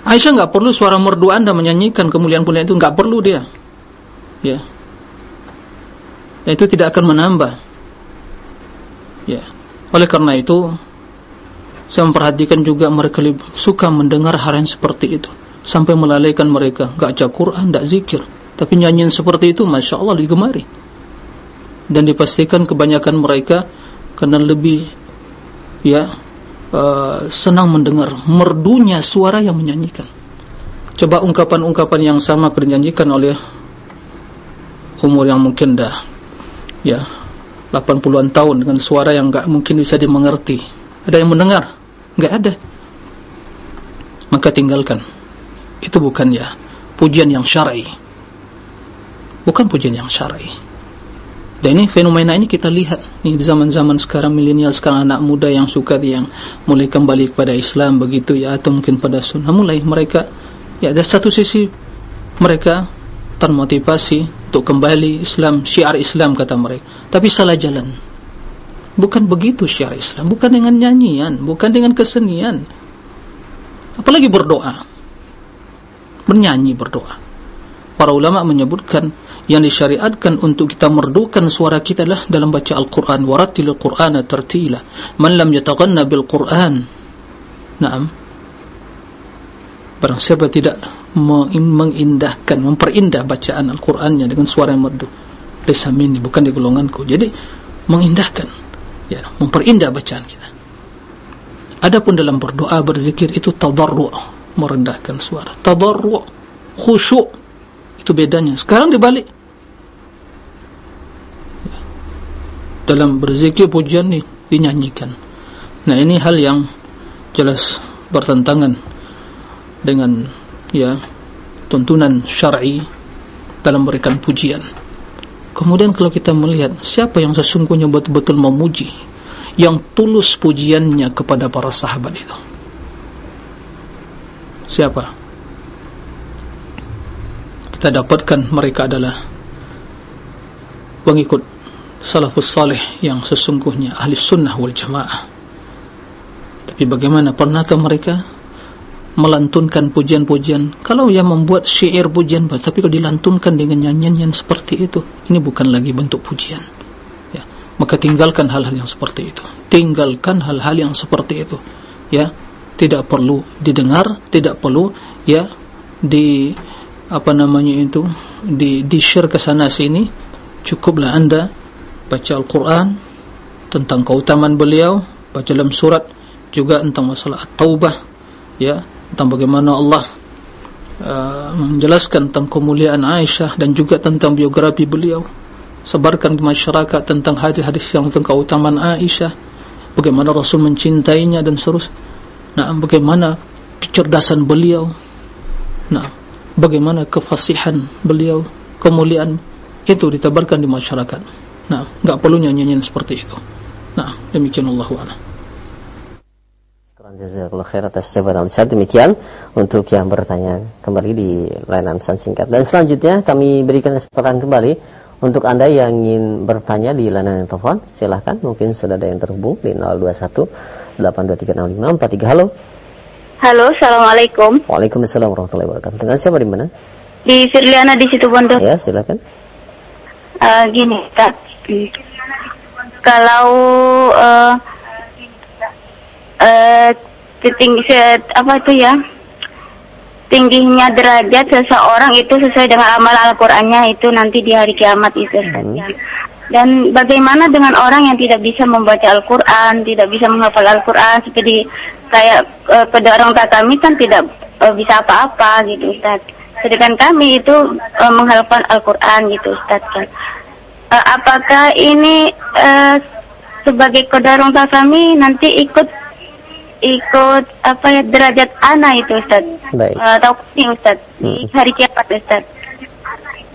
Aisyah enggak perlu suara merdu anda menyanyikan kemuliaan-kemuliaan itu enggak perlu dia. Ya. Dan itu tidak akan menambah. Ya. Oleh karena itu saya memperhatikan juga mereka suka mendengar hal yang seperti itu sampai melalaikan mereka enggak baca Quran, enggak zikir, tapi nyanyian seperti itu masya-Allah digemari. Dan dipastikan kebanyakan mereka karena lebih ya Uh, senang mendengar merdunya suara yang menyanyikan. Coba ungkapan-ungkapan yang sama dinyanyikan oleh umur yang mungkin dah ya 80-an tahun dengan suara yang enggak mungkin bisa dimengerti. Ada yang mendengar? Enggak ada. Maka tinggalkan. Itu bukan ya pujian yang syar'i. Bukan pujian yang syar'i. Dan ini fenomena ini kita lihat nih di zaman-zaman sekarang milenial sekarang anak muda yang suka yang mulai kembali kepada Islam begitu ya atau mungkin pada sunnah. Mulai mereka ya ada satu sisi mereka termotivasi untuk kembali Islam syiar Islam kata mereka. Tapi salah jalan. Bukan begitu syiar Islam. Bukan dengan nyanyian bukan dengan kesenian. Apalagi berdoa. Bernyanyi berdoa. Para ulama menyebutkan yang disyariatkan untuk kita merdukan suara kita adalah dalam baca Al-Quran. Waratil Al-Quran tertila man lam yataghanna bil Quran. Naam. Barang siapa tidak mengindahkan memperindah bacaan Al-Qurannya dengan suara yang merdu lesa minni bukan di golonganku. Jadi mengindahkan. Ya memperindah bacaan kita. Adapun dalam berdoa berzikir itu tadarru' merendahkan suara. Tadarru' khusyuk itu bedanya. Sekarang dibalik dalam berzikir pujian ini dinyanyikan. Nah ini hal yang jelas bertentangan dengan ya tuntunan syar'i dalam memberikan pujian. Kemudian kalau kita melihat siapa yang sesungguhnya betul-betul memuji, yang tulus pujiannya kepada para sahabat itu. Siapa? Kita dapatkan mereka adalah pengikut salafus salih yang sesungguhnya ahli sunnah wal jamaah. Tapi bagaimana pernahkah mereka melantunkan pujian-pujian? Kalau yang membuat syair pujian tapi kalau dilantunkan dengan nyanyian yang seperti itu ini bukan lagi bentuk pujian. Ya maka tinggalkan hal-hal yang seperti itu. Tinggalkan hal-hal yang seperti itu. Ya tidak perlu didengar tidak perlu ya di apa namanya itu di di share ke sana sini cukuplah anda baca Al-Quran tentang keutamaan beliau baca dalam surat juga tentang masalah taubah ya tentang bagaimana Allah uh, menjelaskan tentang kemuliaan Aisyah dan juga tentang biografi beliau. Sebarkan di masyarakat tentang hadis-hadis yang tentang keutamaan Aisyah bagaimana Rasul mencintainya dan seterusnya. Nah bagaimana kecerdasan beliau. Nah bagaimana kefasihan beliau kemuliaan. Itu ditebarkan di masyarakat Nah, enggak perlu nyanyian seperti itu. Nah, demikian Allah Taala. Jazakallah khair atas jawaban Ustaz. Demikian untuk yang bertanya kembali di layanan pesan singkat. Dan selanjutnya kami berikan kesempatan kembali untuk Anda yang ingin bertanya di layanan telepon, silahkan. Mungkin sudah ada yang terhubung di 021 8236543. Halo. Halo, Assalamualaikum. Waalaikumsalam warahmatullahi wabarakatuh. Dengan siapa di mana? Di Firliana di situ Bondo. Ya, silakan. Uh, gini, Kak. Kalau uh, uh, tinggi apa itu ya tingginya derajat seseorang itu sesuai dengan amal Al-Qur'annya itu nanti di hari kiamat itu hmm. Dan bagaimana dengan orang yang tidak bisa membaca Al-Qur'an, tidak bisa menghafal Al-Qur'an seperti kayak uh, pada orang tua kami kan tidak uh, bisa apa-apa gitu Ustaz. Sedangkan kami itu uh, menghafal Al-Qur'an gitu Ustaz kan. Uh, apakah ini uh, sebagai kodar orang tua kami nanti ikut ikut apa ya derajat anak itu Ustaz. Baik. Uh, atau ini Ustaz hmm. di hari kiamat Ustaz.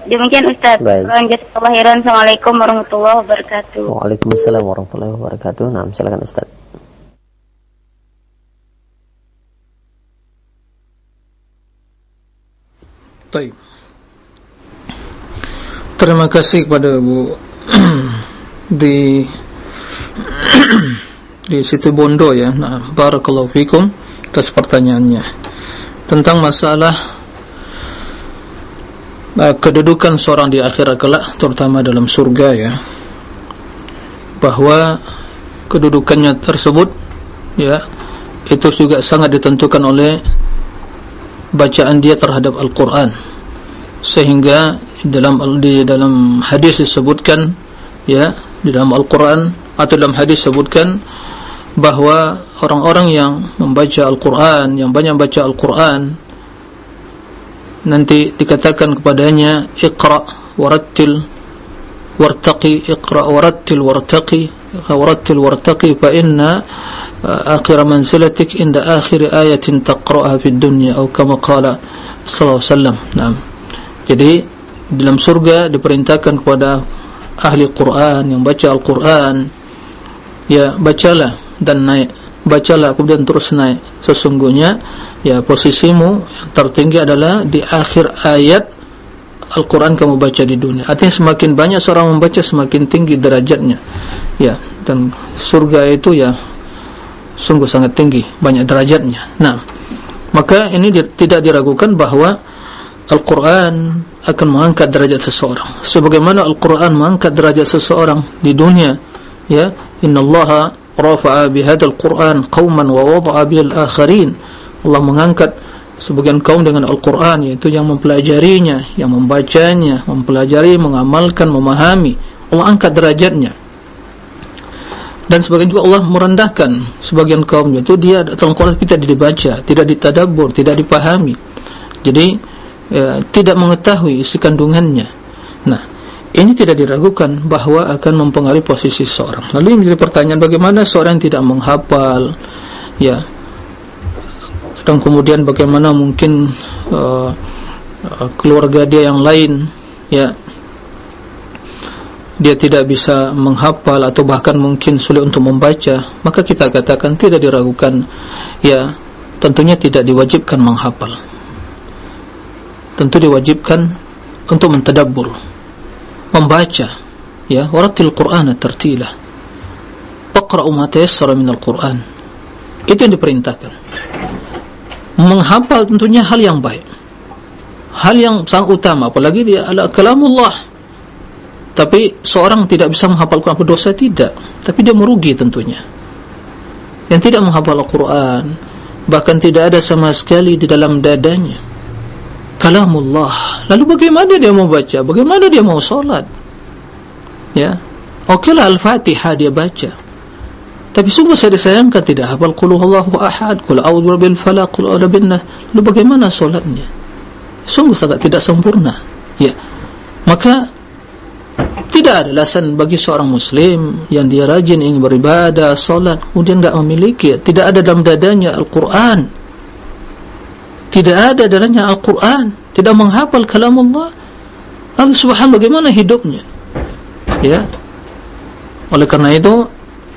Demikian Ustaz. Baik. Assalamualaikum warahmatullahi wabarakatuh. Waalaikumsalam warahmatullahi wabarakatuh. Nah, silakan Ustaz. Baik. Terima kasih kepada Bu di di situ Bondo ya. Nah, barakallahu fikum atas pertanyaannya tentang masalah uh, kedudukan seorang di akhirat kelak terutama dalam surga ya. Bahwa kedudukannya tersebut ya itu juga sangat ditentukan oleh bacaan dia terhadap Al-Qur'an. Sehingga dalam di dalam hadis disebutkan ya di dalam Al-Qur'an atau dalam hadis disebutkan bahawa orang-orang yang membaca Al-Quran yang banyak baca Al-Quran nanti dikatakan kepadanya Iqra warattil wartaqi Iqra warattil wartaqi warattil wartaqi fa inna uh, akhir manzilatik inda akhir ayatin taqra'ha fid dunya atau kama qala sallallahu alaihi wasallam. Nah jadi dalam surga diperintahkan kepada ahli Quran yang baca Al-Quran. Ya bacalah dan naik. Bacalah kemudian terus naik. Sesungguhnya ya posisimu tertinggi adalah di akhir ayat Al-Quran kamu baca di dunia. Artinya semakin banyak seorang membaca semakin tinggi derajatnya. Ya dan surga itu ya sungguh sangat tinggi banyak derajatnya. Nah maka ini di, tidak diragukan bahwa Al-Quran akan mengangkat derajat seseorang. Sebagaimana Al-Quran mengangkat derajat seseorang di dunia ya inna allaha rafa'a bihadzal Qur'an qauman wa wada'a bil akharin. Allah mengangkat sebagian kaum dengan Al-Qur'an yaitu yang mempelajarinya yang membacanya mempelajari mengamalkan memahami. Allah angkat derajatnya. Dan sebagian juga Allah merendahkan sebagian kaum yaitu dia dalam Quran tidak dibaca tidak ditadabbur tidak dipahami. Jadi ya, tidak mengetahui isi kandungannya nah ini tidak diragukan bahawa akan mempengaruhi posisi seorang. Lalu menjadi pertanyaan bagaimana seorang yang tidak menghafal, ya, dan kemudian bagaimana mungkin uh, keluarga dia yang lain, ya, dia tidak bisa menghafal atau bahkan mungkin sulit untuk membaca, maka kita katakan tidak diragukan, ya, tentunya tidak diwajibkan menghafal. Tentu diwajibkan untuk mentadabbur membaca ya waratil qur'ana tartila iqra'u ma tayassara minal qur'an. Itu yang diperintahkan. Menghafal tentunya hal yang baik. Hal yang sangat utama apalagi dia adalah kalamullah. Tapi seorang tidak bisa menghafal Quran berdosa tidak. Tapi dia merugi tentunya. Yang tidak menghafal Al-Quran bahkan tidak ada sama sekali di dalam dadanya kalamullah. Lalu bagaimana dia mau baca? Bagaimana dia mau solat? Ya. Okeylah al-fatihah dia baca. Tapi sungguh saya disayangkan tidak. Hafal qulhuwallahu ahad qul a'udzu birabbil falaq qul a'udzu binnas lalu bagaimana solatnya? Sungguh sangat tidak sempurna. Ya. Maka tidak ada alasan bagi seorang muslim yang dia rajin ingin beribadah solat kemudian tidak memiliki tidak ada dalam dadanya Al-Quran tidak ada dalamnya Al-Quran tidak menghafal kalam Allah lalu subhan bagaimana hidupnya ya oleh karena itu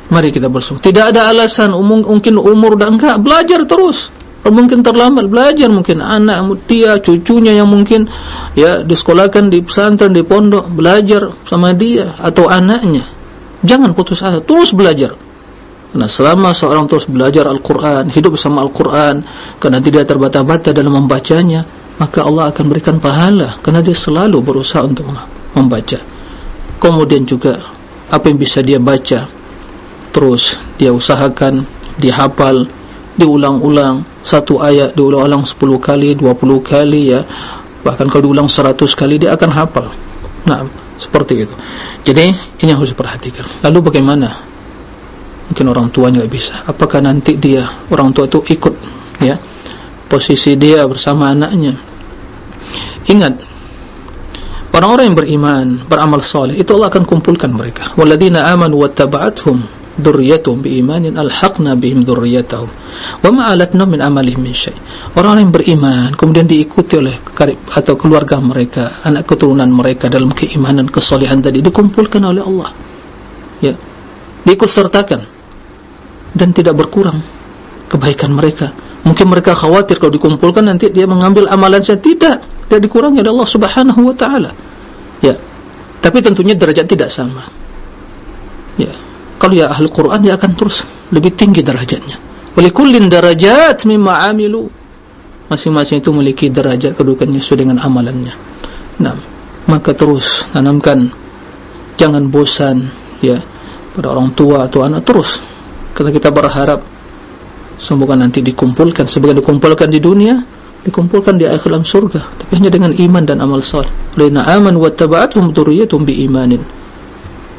Mari kita bersungguh. Tidak ada alasan umum, mungkin umur dah enggak belajar terus. Mungkin terlambat belajar mungkin anak dia cucunya yang mungkin ya disekolahkan di pesantren di pondok belajar sama dia atau anaknya. Jangan putus asa, terus belajar. Karena selama seorang terus belajar Al-Quran, hidup bersama Al-Quran, karena tidak terbata-bata dalam membacanya, maka Allah akan berikan pahala. Karena dia selalu berusaha untuk membaca. Kemudian juga, apa yang bisa dia baca, terus dia usahakan dihafal diulang-ulang satu ayat diulang-ulang 10 kali 20 kali ya bahkan kalau diulang 100 kali dia akan hafal nah seperti itu jadi ini harus diperhatikan lalu bagaimana mungkin orang tuanya tidak bisa apakah nanti dia orang tua itu ikut ya posisi dia bersama anaknya? Ingat orang-orang yang beriman beramal soleh itu Allah akan kumpulkan mereka. Waladina amanu wattaba'athum dzurriyyatuhum biimanin alhaqna bihim dzurriyyatahum wa ma alatna min amalihim min syai. Orang yang beriman kemudian diikuti oleh atau keluarga mereka anak keturunan mereka dalam keimanan kesolehan tadi dikumpulkan oleh Allah. Ya. Diikut sertakan dan tidak berkurang kebaikan mereka. Mungkin mereka khawatir kalau dikumpulkan nanti dia mengambil amalan saya. Tidak. Dia dikurangi oleh Allah subhanahu wa ta'ala. Ya. Tapi tentunya derajat tidak sama. Ya. Kalau ya ahli Quran dia akan terus lebih tinggi derajatnya. Walikullin darajat mimma amilu. Masing-masing itu memiliki derajat kedudukannya sesuai dengan amalannya. Nah maka terus tanamkan. Jangan bosan ya pada orang tua atau anak. Terus karena kita berharap semoga nanti dikumpulkan. Sebagai dikumpulkan di dunia dikumpulkan di akhirat surga. Tapi hanya dengan iman dan amal saleh lina aman wa tabaathum dzurriyyatuhum bi imanin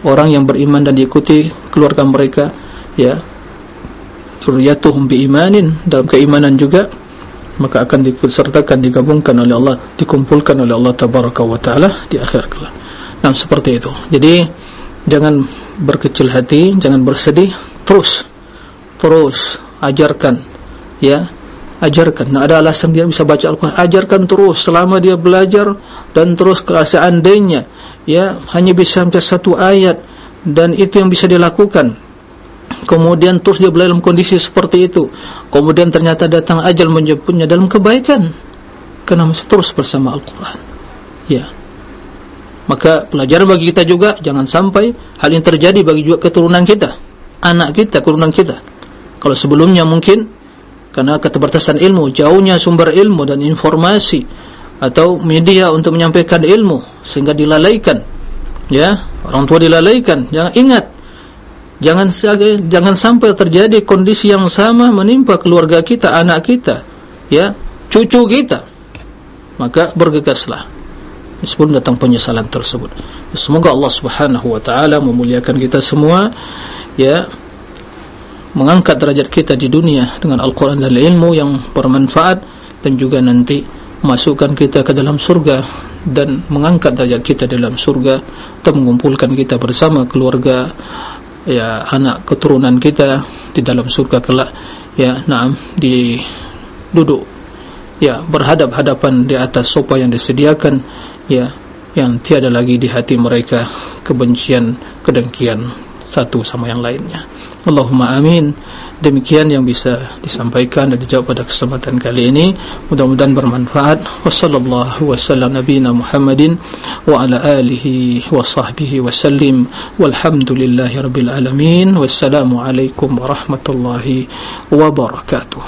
orang yang beriman dan diikuti keluarga mereka ya zuriyatuhum biimanin. Dalam keimanan juga maka akan disertakan digabungkan oleh Allah dikumpulkan oleh Allah tabaraka wa taala di akhir kelak. Nah seperti itu. Jadi jangan berkecil hati, jangan bersedih, terus terus ajarkan ya ajarkan. Nah, ada alasan dia bisa baca Al-Quran. Ajarkan terus selama dia belajar dan terus seandainya ya hanya bisa membaca satu ayat dan itu yang bisa dilakukan. Kemudian terus dia dalam kondisi seperti itu. Kemudian ternyata datang ajal menjemputnya dalam kebaikan. Karena masih terus bersama Al-Quran. Ya. Maka pelajaran bagi kita juga jangan sampai hal yang terjadi bagi juga keturunan kita anak kita, keturunan kita. Kalau sebelumnya mungkin karena keterbatasan ilmu jauhnya sumber ilmu dan informasi atau media untuk menyampaikan ilmu sehingga dilalaikan ya orang tua dilalaikan jangan ingat. Jangan jangan sampai terjadi kondisi yang sama menimpa keluarga kita anak kita ya cucu kita. Maka bergegaslah. Sebelum datang penyesalan tersebut. Semoga Allah Subhanahu wa taala memuliakan kita semua ya. Mengangkat derajat kita di dunia dengan Al-Qur'an dan ilmu yang bermanfaat dan juga nanti masukkan kita ke dalam surga dan mengangkat derajat kita dalam surga atau mengumpulkan kita bersama keluarga ya anak keturunan kita di dalam surga kelak. Ya naam di duduk ya berhadap-hadapan di atas sopa yang disediakan ya yang tiada lagi di hati mereka kebencian kedengkian satu sama yang lainnya. Allahumma amin. Demikian yang bisa disampaikan dan dijawab pada kesempatan kali ini. Mudah-mudahan bermanfaat. Wassallallahu wasallam nabiyina muhammadin wa ala alihi wa sahbihi wasallim walhamdulillahi rabbil alamin. Wassalamu alaikum warahmatullahi wabarakatuh